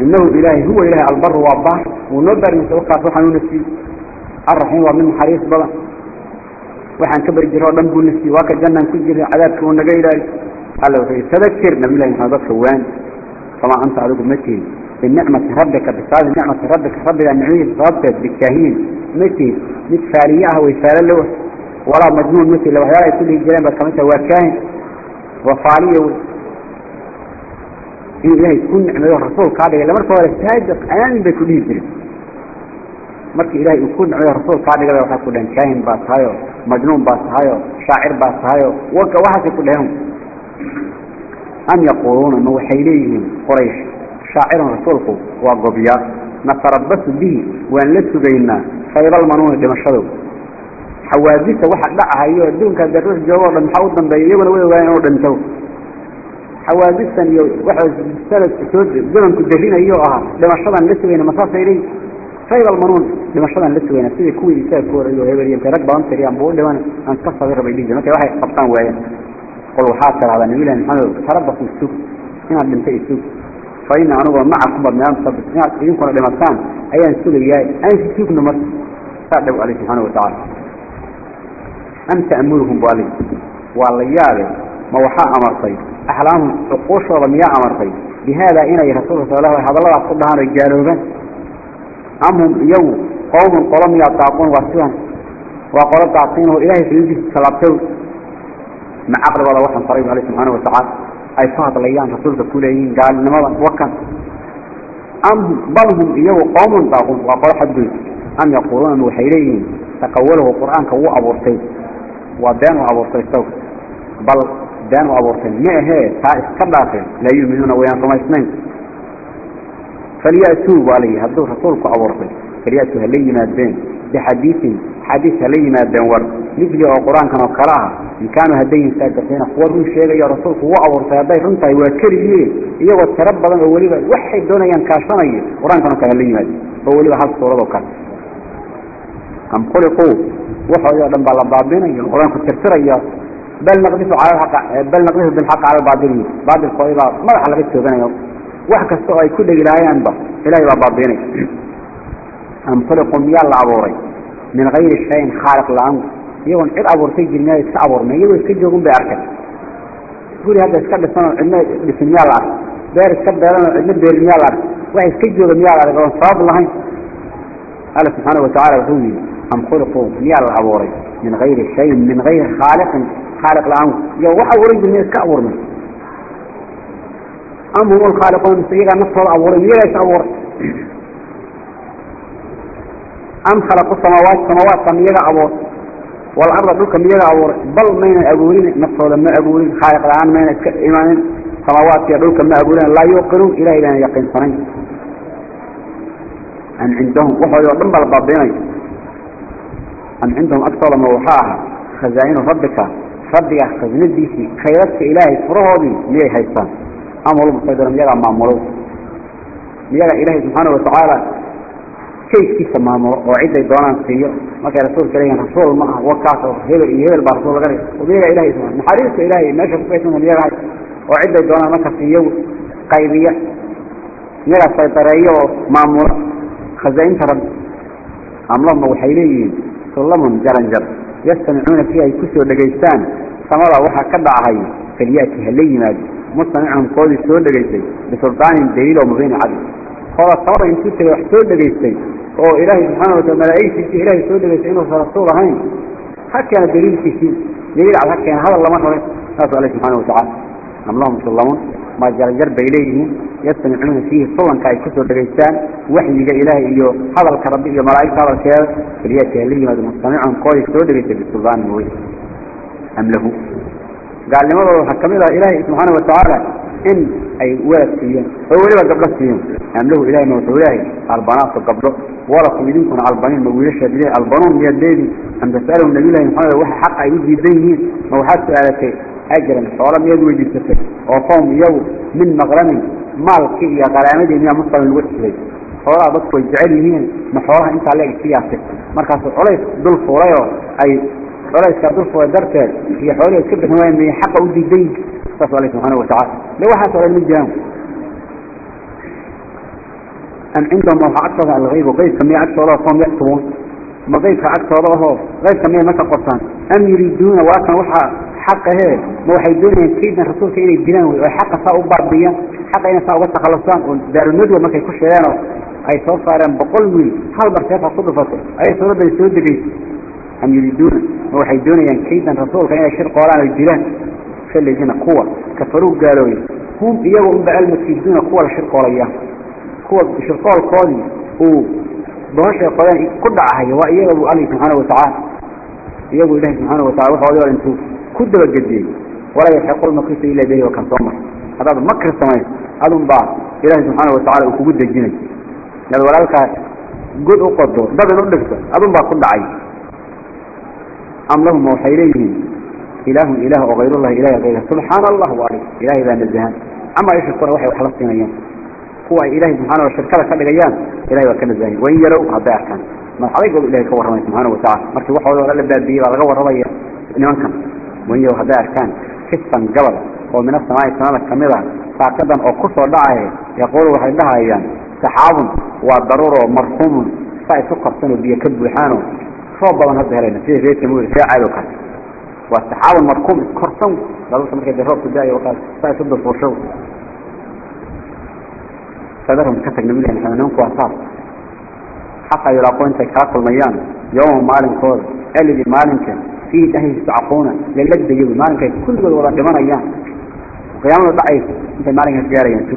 إنه إلهي هو إلهي البر والبحر ونبر من توقع صوحا نسي الرحيم ومن حريص بلا. وحان كبر جرى ونبو نسي واكا جنة كجر عذابك ونقى إلهي قال له تذكر نبي الله محمد سوان طبعا أنت أدوك متين بالنعمة ربك بسعادة نعمة ربك ربك النعيم ربك بالكاهين. متين متفاريها ويفار له. ولا مجنون مثل لو هذا يقول لي الجلال بس كمان وكاهن وفعلية إن إلهي يكون نعمة الرسول قال لما ولا استهدق أنا بكل يجري. مرك إلهي يكون نعمة الرسول قال لما وحا كلهم كاهن باس هايو مجنون باس هايو شاعر باس هايو وكا واحد كلهم أم يقولون أنه حيليهم قريش شاعر رسولكم وقبيا نتربص به وأن لسوا بيننا خير المنون دمشقه حوادثة واحد دعها أيها الدون كان دروس جوابا محاوضا بيئيونا ويوغاين ودنتو حوادثة واحد ثلاث سود دون كدهين أيها دمشقا لسوا بينا مصاصة إليه خير المنون دمشقا لسوا بينا سيدي كوي لساء كور أيها هبري يمكن ركبا أنت ريان بقول لهم أن تصف غير بيدي جمعك واحد قبطان وعين قلوا حاصر على نبيل محمد تربص السوق. هنا بنتهي السوق. فإن أنا معكم بنام صدق يمكن لمكان أيان سوق الجاي أين سوق نمر. سعدوا عليه سبحانه وتعالى. أم تأمرهم بالي والليالي ما وحاء أمرتي أحلامهم عقوش وضمياء أمرتي بهذا إنا يرسول صلى الله عليه وسلم. هذا الله قدها رجالوبا أم هم يو قوم قلم يطاقون واسوان وقال تعطينه إلهي في الجهة سلابتو مع عقل ولا وحن صريب عليه سبحانه وتعالى. أي فهد الأيام رسولك كلين قال لماذا وكان. أم بلهم يو قوم طاقون وقال حدود أم يقولون حيليهم. تقوله القرآن كهو أبورتين. ودانوا أبورتين سوف بل دانوا أبورتين. ما هي. تاسكباتين لا يؤمنون ويان رمى اثنين فليأتوا عليه هدو رسولك أبورتين فليأتوا هلي مادين؟ بحديث حديث هلي مادين ورد. مثل القرآن كانوا كراها إن كانوا هدين سادسين قوة شيء يا رسول هو أور سادين رنتا وكريه إيه وتربضا أوليبا وحي دون ينكاشنا القرآن كانوا كهلين هذه أوليبا هذا الصورة وكان أم خلقوا. وحوا يعلم بالبابين القرآن كنت تفسير بل نقدس على الحق بل نقدس بالحق على الباطل بعد القائلات ما راح لقيت سوغنا يوم واحد كستو أي كل إلهيان با إلهي بابيني أم خلقوا ميال العبوري من غير شيء خالق الأمر. يوم عد أبورتي جنيا يسعبور ما يوم يسكجوهم بأركب. قولي هذا يسكب السنة عندنا بسم ميال دار يسكب لنا عندنا بير ميال يسكجوهم ميال الأرض يقولون صواب الله. قال سبحانه وتعالى وحوي أم خلقوا ميال العبوري من غير شيء. من غير خالق. خالق الأمر. يوم واحد أبوري جنيا يسكبور منه أم هم الخالقون سيئة نصر الأبوري ميال يسعبور أم خلقوا السماوات سماوات سمية أبور والأرض دولك مية أبور بل مين أبورين نفسه لما أبورين خالق الآن مين إيمان سماوات دولك ما أبورين لا يوقنون إلى إلى يقين صنين أم عندهم وحوا يوضم بالبابين أم عندهم أكثر موحاها خزائن ربك. ربك خزين الديسي خيرتك إلهي بي مية هيسان أم الله مصيدر مية معمولو مية إلهي سبحانه وتعالى. كيف كيف ما وعد الدوان فيه ما كان رسول كريم رسول ما وقعته هبل هبل برسول غير وبيع إلهي سبحانه محارس إلهي ما شوف بيت من يرى. وعد الدوان ما كفيه قيبية. يرى سيطرية مامور خزائن ترى. أملهم وحيلين. سلم جرنجر. يستمعون فيها يكسوا دقيستان سمرا وحا كدعهي فلياتي هلي مادي مصنع عن قول السؤال لغيثي بسلطان دليل ومغين عدل. قال الصورة إن كنت يحسول لغيثي هو إلهي سبحانه وتعالى ملائيس إنه إلهي سؤال لغيثي إنه سرسول هين. حكى أنا دليل كثير دليل على حكى هذا الله مرحبا هذا الله سبحانه وتعالى. أم الله مسلمون. ما جعل جرب إليه. يستمعون فيه صلا كأي كسر لغيثان وحي لغي إلهي إيوه هذا الكربي إيوه ملائيس هذا الكيال. فليأتي أليه. مصنع عن قول السؤال لغيثي بسلطان مغين أم له؟ Gaalnimadooda waxaa kamid ah ilaahay subxaanahu watacaala in ay walad siiyeen oo weliba gabdho siiyeen am lahu ilahay ma wuxuu leeyahay albanaatu gabdho ولكم يدينكم على البنين ما ويلش هذه البنون يديدي أن تسألوا النبي الله محمد وحي حق يودي الدين ما وحد سألك أجرا حولا يد ويدي ستك وقوم يو من مغرم مالك يا غرامة يا مصطفى الوقت لي. حولا بس ويجعلين محورها انت عليك سياسة مركز عليك دول فوريو أي عليك دول فوريو درتك هي حوالي كبه نوين من حق ودي الدين تصل عليه سبحانه وتعالى. لو واحد سؤال من جام أن عندهم موحى على الغيب وغيب كمية أكثر الله فهم يكتبون ما غيب أكثر الله غيب كمية ما تقصان أم يريدون وأكثر وحى حق هي. موحيدون كيدنا الرسول كإن الجنان وحق ساء بعضيا حق إن ساء وقت خلصان ودار الندوة ما كيكوش لنا أي صفر بقول وي هل برسيفة صدفة أي صورة يسود بي أم يريدون. موحيدون ين كيدنا الرسول كإن الشرق ولا الجنان فالذين قوة. كفروا قالوا هم إياهم بقى المتكيدون قوة الشرق ولا إياهم هو شرطال قاضي هو بهاش القرآن كل عهي. وإيه أبو علي سبحانه وتعالى. يقول الله سبحانه وتعالى. وحاول أنتو كدب الجديد ولا يحق المكرس إلا به وكان صمر. هذا مكر السماء. أظن بعض إله سبحانه وتعالى وكبد الجنة. لأن ولالك قد أقدر. ده بنقدر أظن بعض كل عهي. أم لهم موحيليهم إله إله وغير الله إله غيره؟ سبحان الله وعليه. إله ذا نزهان. أما إيش القرى وحي وحلصين أيام؟ هو إلهي سبحانه وشركة كالغيان إلهي وكان الزاهي وإن يروا هذا أحكام ما حدا يقول إلهي كور رمي سبحانه وتعالى. مركي وحوه ولا لبدأ بيه ولا غور رمي. إنمان كان. وإن يروا هذا أحكام كسفا قبل. ومن السماء السماء الكاملة فاعتدا أو قصر دعاه. يقول وحيدها أيام. سحاب والضرورة مرحوم فأي سكر سنو بيه كب صوب بلان هذا هلين فيه بيت مول فيه عالوكا والسحاب المرحوم كرسون لو سمك يدهوك تدعي وقال فاي سد الفرشو. فذرهم كتك نبيل يعني حمنهم كواسار حقا يلاقون تكاق الميان. يوم مالن كور الذي مالن كان فيه تهي يستعقون. للجد يجب مالن كان كل قول ولا دمان أيام. وقيامة ضعيف. انت مالن كان جاري ينسو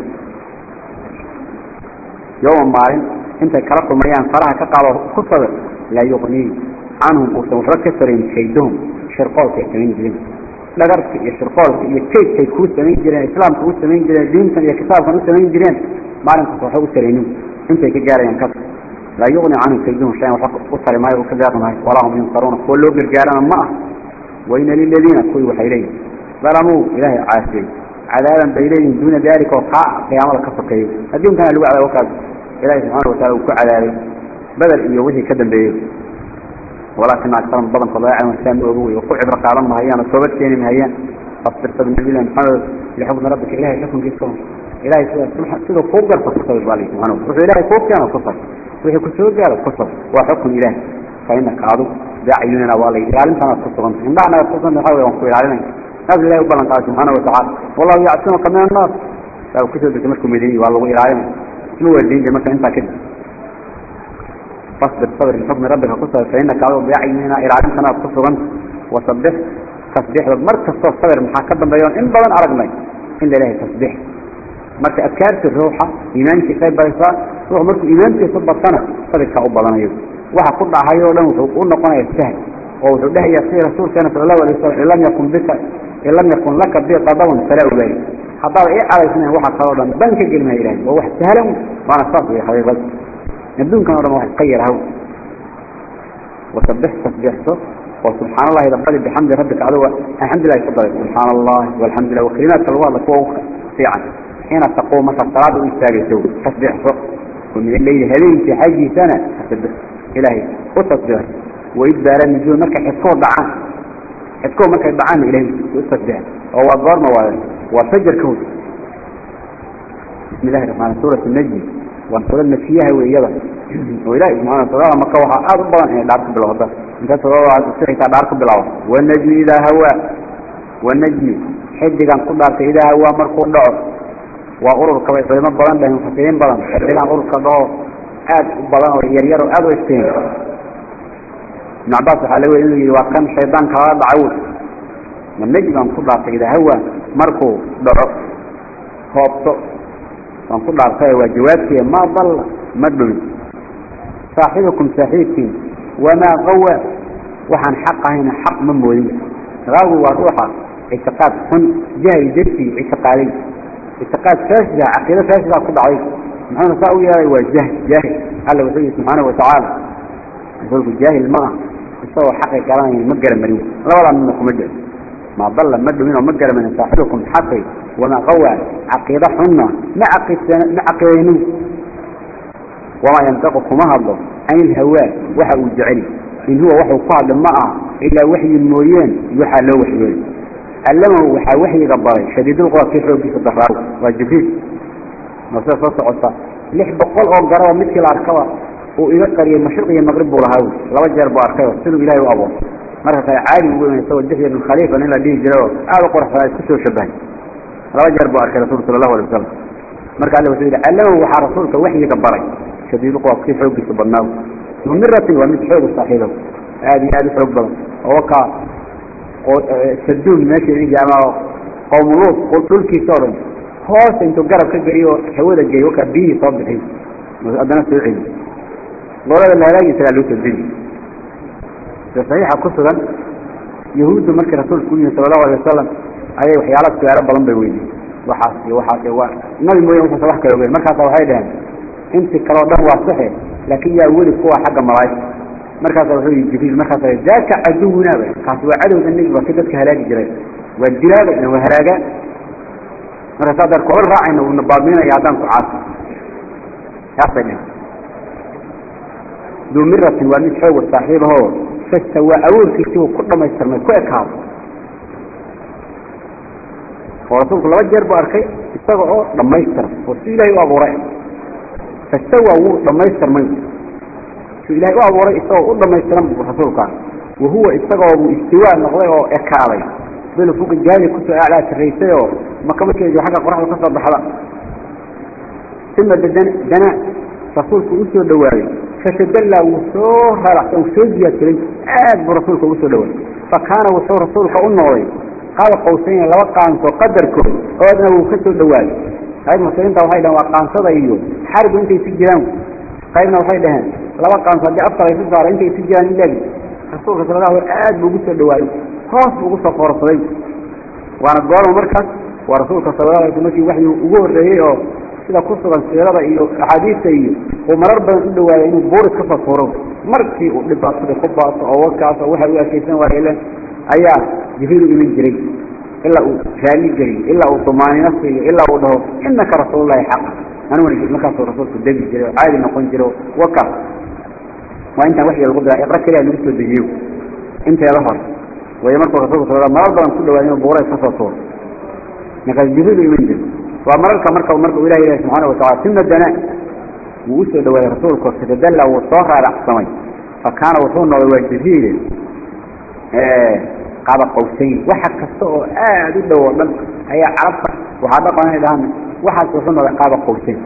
يوم مالن انت كرق الميان. صراحة كقابة. خصبة لا يغني عنهم وصوفرك كسرين كيدهم شرقال كيتمين جلين لغرك يا شرقال يا كيد كيكوس تمين جلين إسلام كوس تمين جلين دين يا كتاب كوس تمين جلين u tareenin intay ka gaarayaan kas لا يغني عنهم كيدهم شيئا وقصر ما يوكذاق معي ولا هم ينصرون. كله برجالنا معه وإن للذين كوي وحيلين. ظلموا إلهي عاسي عذابا بيلين دون ذلك وقع قيام الكفقيه الدين كان اللي على وكاد إلهي سبحانه وتعالى وكع عذابه بدل إيه وجه كدم بيه. ولكن أكثر من بضن فضائع وإنسان أبوي وقع عبر قالم مهيان وصوبت كيني مهيان فاصبر صدر النبي الله محمد لحكم ربك. إلهي حكم جيسكم إلهي سيدو فوق قال فصل بالي. سبحانه وحو إلهي فوق كان فصل وحي كسوق قال فصل وحكم إلهي فإنك عضو داعيوننا والي إلهي انت نتصل إن دعنا نتصل نحاول ونقول علينا نازل الله يبلغ تعالى سبحانه وتعالى. والله يعصمك من الناس. لو كتب بتمركم مديني والله إلهي شنو الدين؟ مثلا أنت كده. فاصبر صبر لحكم ربك قصر فإنك عدو بيعي منها إرعادين كانوا قصرا وصبح تصبح مركز الصبر محاكبا بيوان إن بلان أرقمي إن لله تصبح. مركز أذكار في الروحة إيمان كفاية بيصاء روح مركز إيمان في صبح السنة. صبح كعب بلان أيضا واحد قد عهيرا لهم وقلنا قناة يستاهل ووجود له يسير رسول كانت الله والإسلام إن لم يكن بك إن لم يكن لك بي قدوم سلاء بي حضر إيه على إسمه واحد صبح بانك الجلمة إلهي ووحد سهلهم وأنا صبح يا حبيبي adduunkan oo dhan wax qayr haw وسبح تسبيحته وسبحان الله ربك بحمد ربك عدوة الحمد لله يفضل. سبحان الله والحمد لله. وكلمات الوضع كوه فيعا حين تقوم مثل الصلاة ويستاجسوا تسبيحته ومن الليل هذه في حي سنة. تسبح إلهي. وتصبح وإذ النجوم مركا حسكو دعان حسكو مركا دعان إلهي. وتصبح وهو الضار موالي وفجر كون بسم الله الرحمن سورة النجم. وانصر المسيح وإيضا وإلهي سبحانه وتعالى مكة وحا أربعا إلى دارك بالوضع أنت تضوى على السحيطة دارك بالوضع والنجم إذا هو والنجم حد كان قدرت إذا هو مركو دعو. وأرور كوي علماء بلان لهم فسيين بلان. فسيين أرور كدعو. aad u badan oo yar yar oo aad u iftiin nacbaas waxa lagu yiri waa kan shaydaan kala dhacaw manajid aan فانقل عرفاه واجواتك ما ضل ما صاحبكم صاحبكم وما قوى وحن حق هنا حق من مولي غاو وروحا اعتقاد كن جاي جدي اعتقالي اعتقاد فاشدة عقيدة فاشدة قد عليك معنى صاوي يا ريوى الجاهل جاهل قال وسيد سبحانه وتعالى يقول الجاهل ما استوى حق الكلام المجر مريض لا والله منكم مجر ما ضل مد منه مجر من صاحبكم حقي وما قوى عقيدة حنا ما عقيد ما عقيدين وما ينطقكم هذا عن الهواء وحى وجعلي إن هو وحى قاعد معه. إلا وحي المويين. يوحى له وحيين علمه وحى وحي غباري شديد القوى كيف يوجد الضفار وجبريل نصير صوت عطا لح بقول أو جرى مثل الأركوة؟ ويذكر المشرق المغرب والهاوي لو جرب أركوة. سلوا إلهي وأبوه. مرة عالي ويقول من يسوي الدفع من خليفة نلا دين جلوه هذا قرح فلا يكسر شبهي لو جرب أركوة رسول صلى الله عليه وسلم. مرة قال له سيدة ألو وحى رسولك وحي كبري شديد القوة كيف حوق سبناه ومرة ومن حوق صاحبه. هذه هذه حوق بلا ووقع سدون ماشي جامعه قوم لوط قلت لك صورا hoos intuu garab ka geliyo hawada geeyo ka bihi soo bixin adana soo celi qolada la halaagaysa loo soo dili صحيحة كثرة يهود ملك رسول كل صلى الله عليه وسلم. أيه وحيالك في عرب بلن بيويني وحاسي وحاسي وحاسي النبي مويا موسى صباحك يوغير ملكها صلى الله عليه وسلم انت كرده وصحي لكن يا أولي بقوة حق مرايك ملكها صلى الله عليه وسلم جفيل ملكها صلى الله عليه وسلم ذاك عدونا به خاص وعدو ذنك بسيطتك هلاك جريك والدلالة إنه هلاك. ملكها صلى الله عليه وسلم وانه بابنين يعدان سعاسي يا سيدنا ذو مرة والمسحي والصحيب هو. Ekaado oo rasuulku laba jeer buu arkay isaga oo dhamaystiran oo si ilaahay u abuuray fasta waa wuu dhamaystirmay si ilaahay u abuuray isagoo u dhamaystiran buu rasuulka wahuwa isagoo buu istiwaa noqday oo ekaaday بل فوق الجاري كنت أعلى تريسي ما كما كي حاجة قرآن وكسر بحضا ثم دنا رسولك أسوى دواري فتدلى وصور هلا وصور جياترين آد برسولك أسوى دواري فكان وصور رسولك أنوري قال قوسين لوقع أنت قدركم. أودنا وكسر دواري هاي المسلمين توحي لو وقع أنت ضيو حرب أنت يسجلون قايمنا وحي لهن. لوقع أنت دي أفضل يسجل أنت يسجلون إلهي. رسولك صلى الله عليه وسلم آد ugu soo qoorsaday waana goorma markaas waa rasuulka sallallahu alayhi wasallam wixii ugu horeeyay oo sida ku sugan siirada iyo axaadiista iyo uu marar badan u dhawaaya inuu buuris ka fakuro markii uu dhibaatada ku baato oo warkaas oo waxay u ekaysan waayeen ayaa jibriil u iman jiray ilaa uu raali geliyo ilaa uu tumaanino siiyo ilaa uu dhaho innaka rasuulullahi xaqa. Aniguna markaasuu rasuulku degi jiray oo caadi noqon jiray warkaas waa intaan wax yar lagu dira iqra keliya lagu soo dejiyo inteeda hore way markuu rasuulku marar badan ku dhawaaya inuu buurais ka soo tuuro. Markaas jibriil u iman jiray. ومرك مرك ومرك إله إله سبحانه وتعالى ثم الدناء ووسع دواء رسولك وستدل وصاها على أحسمين فكان وصولنا وجبريل قاب قوسين وحد كسوه آه ضد ومن هي عرفت وهذا قانا دهان وحد وصولنا قاب قوسين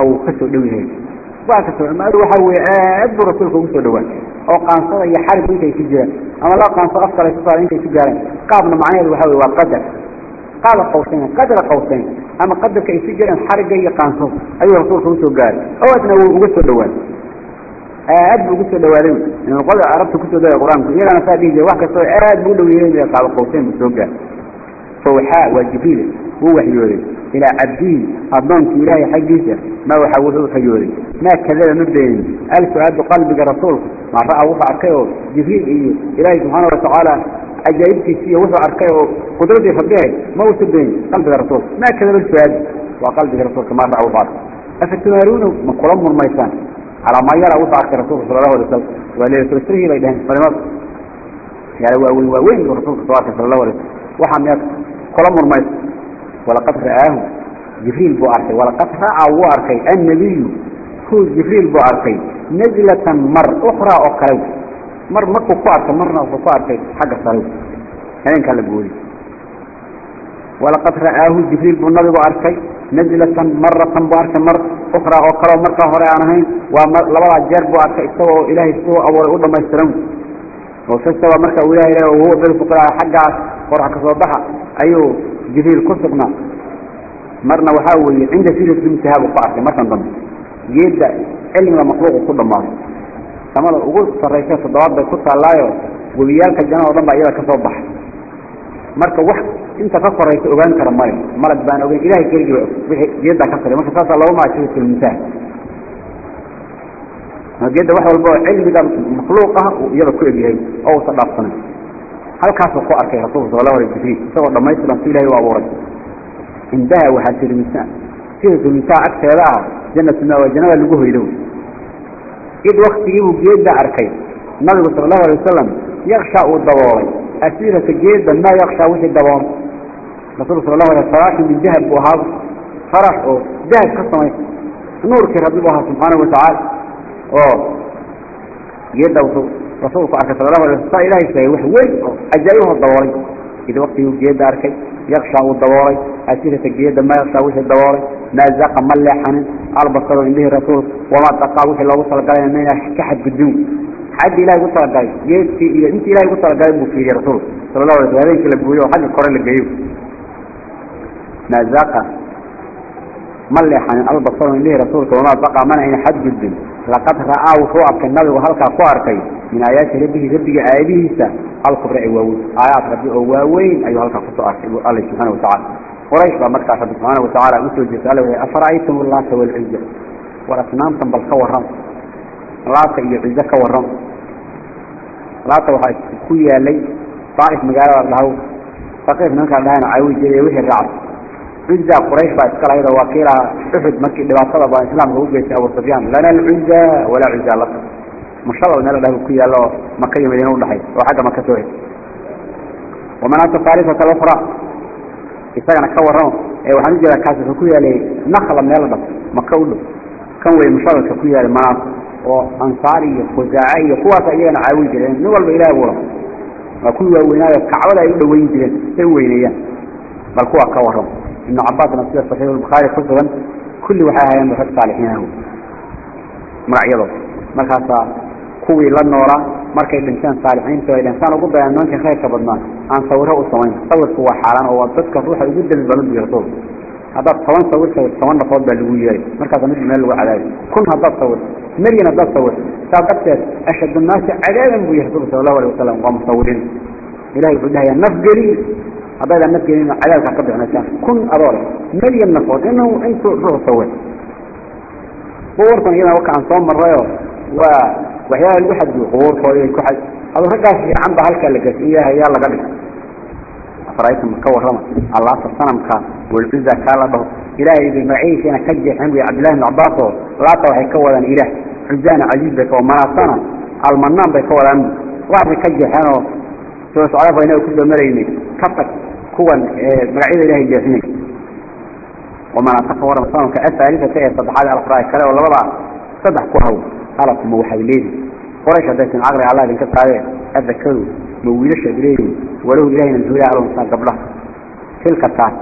أو كسو دويه وكسو ما حوي أدو رسولك وسع دواء أو قانصة يحارب إنك يسجل أما لا قانصة أفضل يسجل إنك يسجل قابنا معناه وحوي وقدر قال قوسين قدر قوسين. أما قدر كيف جرى حرق يقانصه أي رسول كوسو قال أو أدنى وقصة دوان أد وقصة دوان إن القول عرفت كوسو دوان القرآن يلا أنا فأدي جوا كسو أد بقولوا يلين قال قوسين بسوق قال فوحاء وجبيل هو حيوري إلى عبدين أضنك إلهي حقيقة. ما هو حوله حيوري ما كذب مبين ألف هذا قلبك رسول. ما رأى وفع كيو. جبريل إيه؟ إلهي سبحانه وتعالى. أجايبتي وحو أركيه قدرتي فقيه ما هو سبين قلب الرسول ما كذب الفؤاد وقلب الرسول كما رأوا بعض أفتمارون من قلم الميسان على ما يرى وحو أركي الرسول صلى الله عليه وسلم. وليه ترسله بيدهن فلماذا يعني وين وين الرسول صلى الله عليه وسلم؟ وحم يك قلم الميسان ولقد رآه جبريل بو أركي ولقد رأى وأركي النبي هو جبريل بو أركي نزلة مر أخرى أخرى مر مركو قارك مرنا وقارك حق صاروا هين كان لقولي ولقد رآه جبريل بالنبي وأركي نزلة مرة بأرك مر أخرى أخرى مرة هراء عنهين ولبضع جرب وأرك استوى إلهي استوى أول أولا ما يسترون وفستوى مركة إلهي وهو بالفقراء حقا قرع كصوبها أيو جبريل كسقنا مرنا وحاول عند سيرة المتهاب وقارك مرة ضمن جيدا علم مخلوق كل ku taallaayo webiyaalka jannada oo dhan baa iyada ka soo baxa marka wax inta ka koraysa ogaan kara mayo malag baan ogeyn ilahay keligii ba wixii geeddaa ka saray marka saasaa loogu maashiyo tilmintaan geedda wax walba oo cilmiga makhluuq ah uu iyada ku egyahay oo uusa dhaafsanay halkaasuu ku arkay rasuulka sala allahu alay jibriil isagoo dhammaystiran si ilahay u abuuray cindaha waxaa tilmisaan sida tilmintaan agteeda ah jannatuna waa jannada lagu hoydo إذ وقت يجيبوا جيدا أركي النبي صلى الله عليه وسلم يخشى الضواري أسيرة جيدا ما يخشى وش الضوار رسول صلى الله عليه وسلم من ذهب وهذا فرح ذهب قصمي نور كربيبها سبحانه وتعالى أوه جيدا رسول صلى الله عليه وسلم إلهي شيء وحوي أجايوها الضواري إذا وقت جيدا أركي يخشى الضواري أسيرة جيدا ما يخشى وش الضواري ما زاق ملحن. البصر به الرسول وما تقاوش الله وصل قال من كحد قدوم حد إلهي وصل قال يدي إذا أنت إلهي وصل قال بفيه رسول. صلى الله عليه وسلم هذين كلا بقوله وحد القرآن اللي جايوه ما زاق ملحن. البصر به رسول. وما تقع من عين حد قدوم لقد رآه فوق النبي وهلك قاركي من آيات ربه ربه آياته الكبرى أواوين آيات ربه أواوين أيها هلك قصة الله سبحانه وتعالى. قريش بمركز سبحانه وتعالى. مثل جساله أفرأيتم اللات والعزة؟ والأصنام بل كورم لات يعزة كورم لات وحي كويا لي. طائف مقالة له فقيف منك لهنا عيوي جري وحي الرعب عزة قريش بقى اتكال أيضا وكيلة أحد مكة اللي بقى صدبها إسلام هو بيت أبو صفيان لنا العزة ولا عزة لك ما شاء الله ونالا لهم كي الله مكة يمدينون لحي وحاجة مكة توهي ومن انت فارسة الأخرى. يساقنا كوى الرون ايو حنجي لكاسة كوية لي. نخلا من يلدك مكة اولو كان وي مشارك كوية المناطق وانصارية وزاعية قوة ايانا عاوي جلين نوال بإله بولا وكوية ويناية كعولة ايو وين جلين ايو وينية بل قوة كوى الرون ابن عباس نفسه صحيح البخاري خصوصا كل وحاها ينبه الصالحينه مرعيضه مرخصة كوي لنورة مركي بنسان صالحين سواء الانسان وقبا ينونك خير كبدنا عن صورها وصوين. صور سوى حالان أو ضدك روحه جدا بالبلد يرطوب هذا الصوان صور صور صوان رفض بالبويري مركز من الجمال اللي عليه. كن هذا الصور مليون هذا الصور سابقت أشد الناس عجابا بيهدوه صلى الله عليه وسلم. ومصورين إلهي بدها يا نفجري عبادة مكة لنا حلال كعقب عنا سلام كن أضاري مليم نفوت. إنه أنت روح صوت بوركم هنا وقع عن صوم مرة و... وهي الوحد بغور صوري الكحد أضو رجع في عمضة هلك اللي قلت إياها يا الله قبل. أفرأيت المكوه رمى الله أصر صنم خال والفزة كالبه. إلهي بمعيش أنا كجي حمري عبد الله العباطه لا طوحي كولا إله. حزان عزيز بك ومنا صنم المنام بك ولا أمي واحد كجي حانو سوى سعرفه هنا وكل مريني كبك kuwan magacyada ilahay jeexinay ومناطق ورم صنم كأثالثة تهي صدحات الأخرى كلا ولا بضع صدح كهو قالت موحد ليه قريش هديت العقل على الله انكسر عليه أذكروا مويلش إليه ولو إليه نزولي على المصان قبله. تلك التعب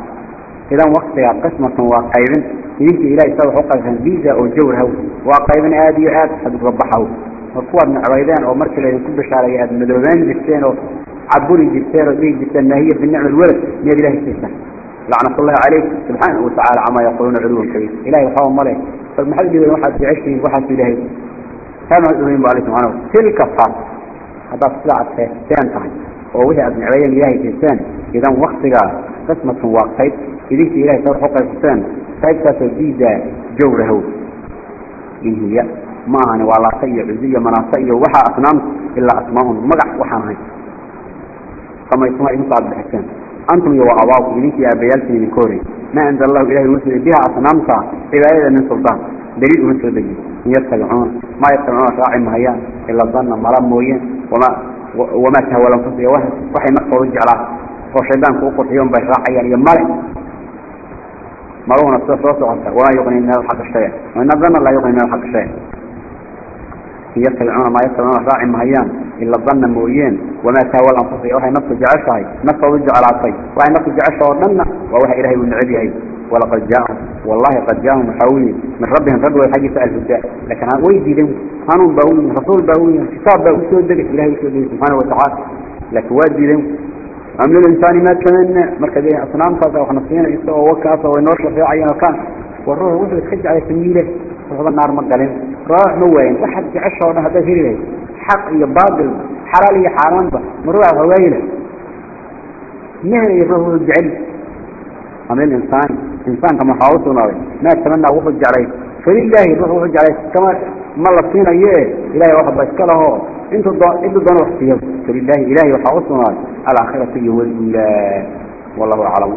إذا وقتها قسمة واقعين. يجي إلهي سوى حقا تنبيزة أو جور هو واقعين آدي آد حد ربحه. وقوة من عبيدان أو مركلة يكون بشارة آد مدوبان جبتين وعبوري جبتين وديه جبتين ما هي بالنعم الولد نيد إلهي سيسان لعنة الله عليك. سبحانه وتعالى عما يقولون علوا كبير. إلهي وحاول ملك فالمحل بيقول واحد في عشرين واحد في إلهي. كانوا يقولون بالله سبحانه. تلك الصلاة. هذا الصلاة ثان تحت ووهي أبن عبيان إلهي كيسان إذا وقتها قسمة واقعي إذيك إلهي صار حقا كيسان سيبتا تزيد جوره؟ إن هي ما أنا ولا سيء عزية مناصية وحا أصنام إلا أسماءهم مقع وحا samaysuma igu qaadbixiseen antum iyo waabaaku idinki aabayaalkiin idinka horey maa anzal lahu ilahi uma biha asnaamta cibaadada min suldaan daliil uma soo dejiy in yattabicuuna maa yattabicuuna raaci mahayaan ila danna mala mooyeen wamaa wamaa tahwa lanfus iyo waxay naftooda jeclaan oo shaydaanku uqurxiyon bay raacayaan iyo male. Maluhuna sida soo socota. Wamaa yuqni min alxaqi shaya waina danna laa yuqni min alxaqi shaya يتبعون ما يتبعون راعي مهيان. إلا الظن مويين وما تهوى الأنفس وحي نفس جعشها. نفس وجع على طي وحي نفس جعشها ونمنا ووحي إلهي من عبيه ولقد جاءهم. والله قد جاءهم محاولين من ربهم رب وحاجة سأل الهداء لكن ويدي لهم قانون باوين رسول باوين كتاب باوين سوى إلهي؟ سوى سبحانه وتعالى؟ لكن وادي لهم عمل الإنسان ما تمنى مركزين أصنام فضا وخنصين يستوى وكاسا وينوش في عين وكان والروح وصل تخج على سميله وهذا النار مقالين راح نوين. واحد جعشها وأنا هذا هيري حق يباطل حلال حرام. مروع هويله مهن يروح الجعل عمل الإنسان إنسان. كما حاوصنا ما تمنى وفج عليه. فلله روح وفج عليه. كما فينا إيه إلهي بيسكله أنتوا أنتوا دون وقتهم فلله إلهي وحاوصنا الآخرة والأولى والله أعلم.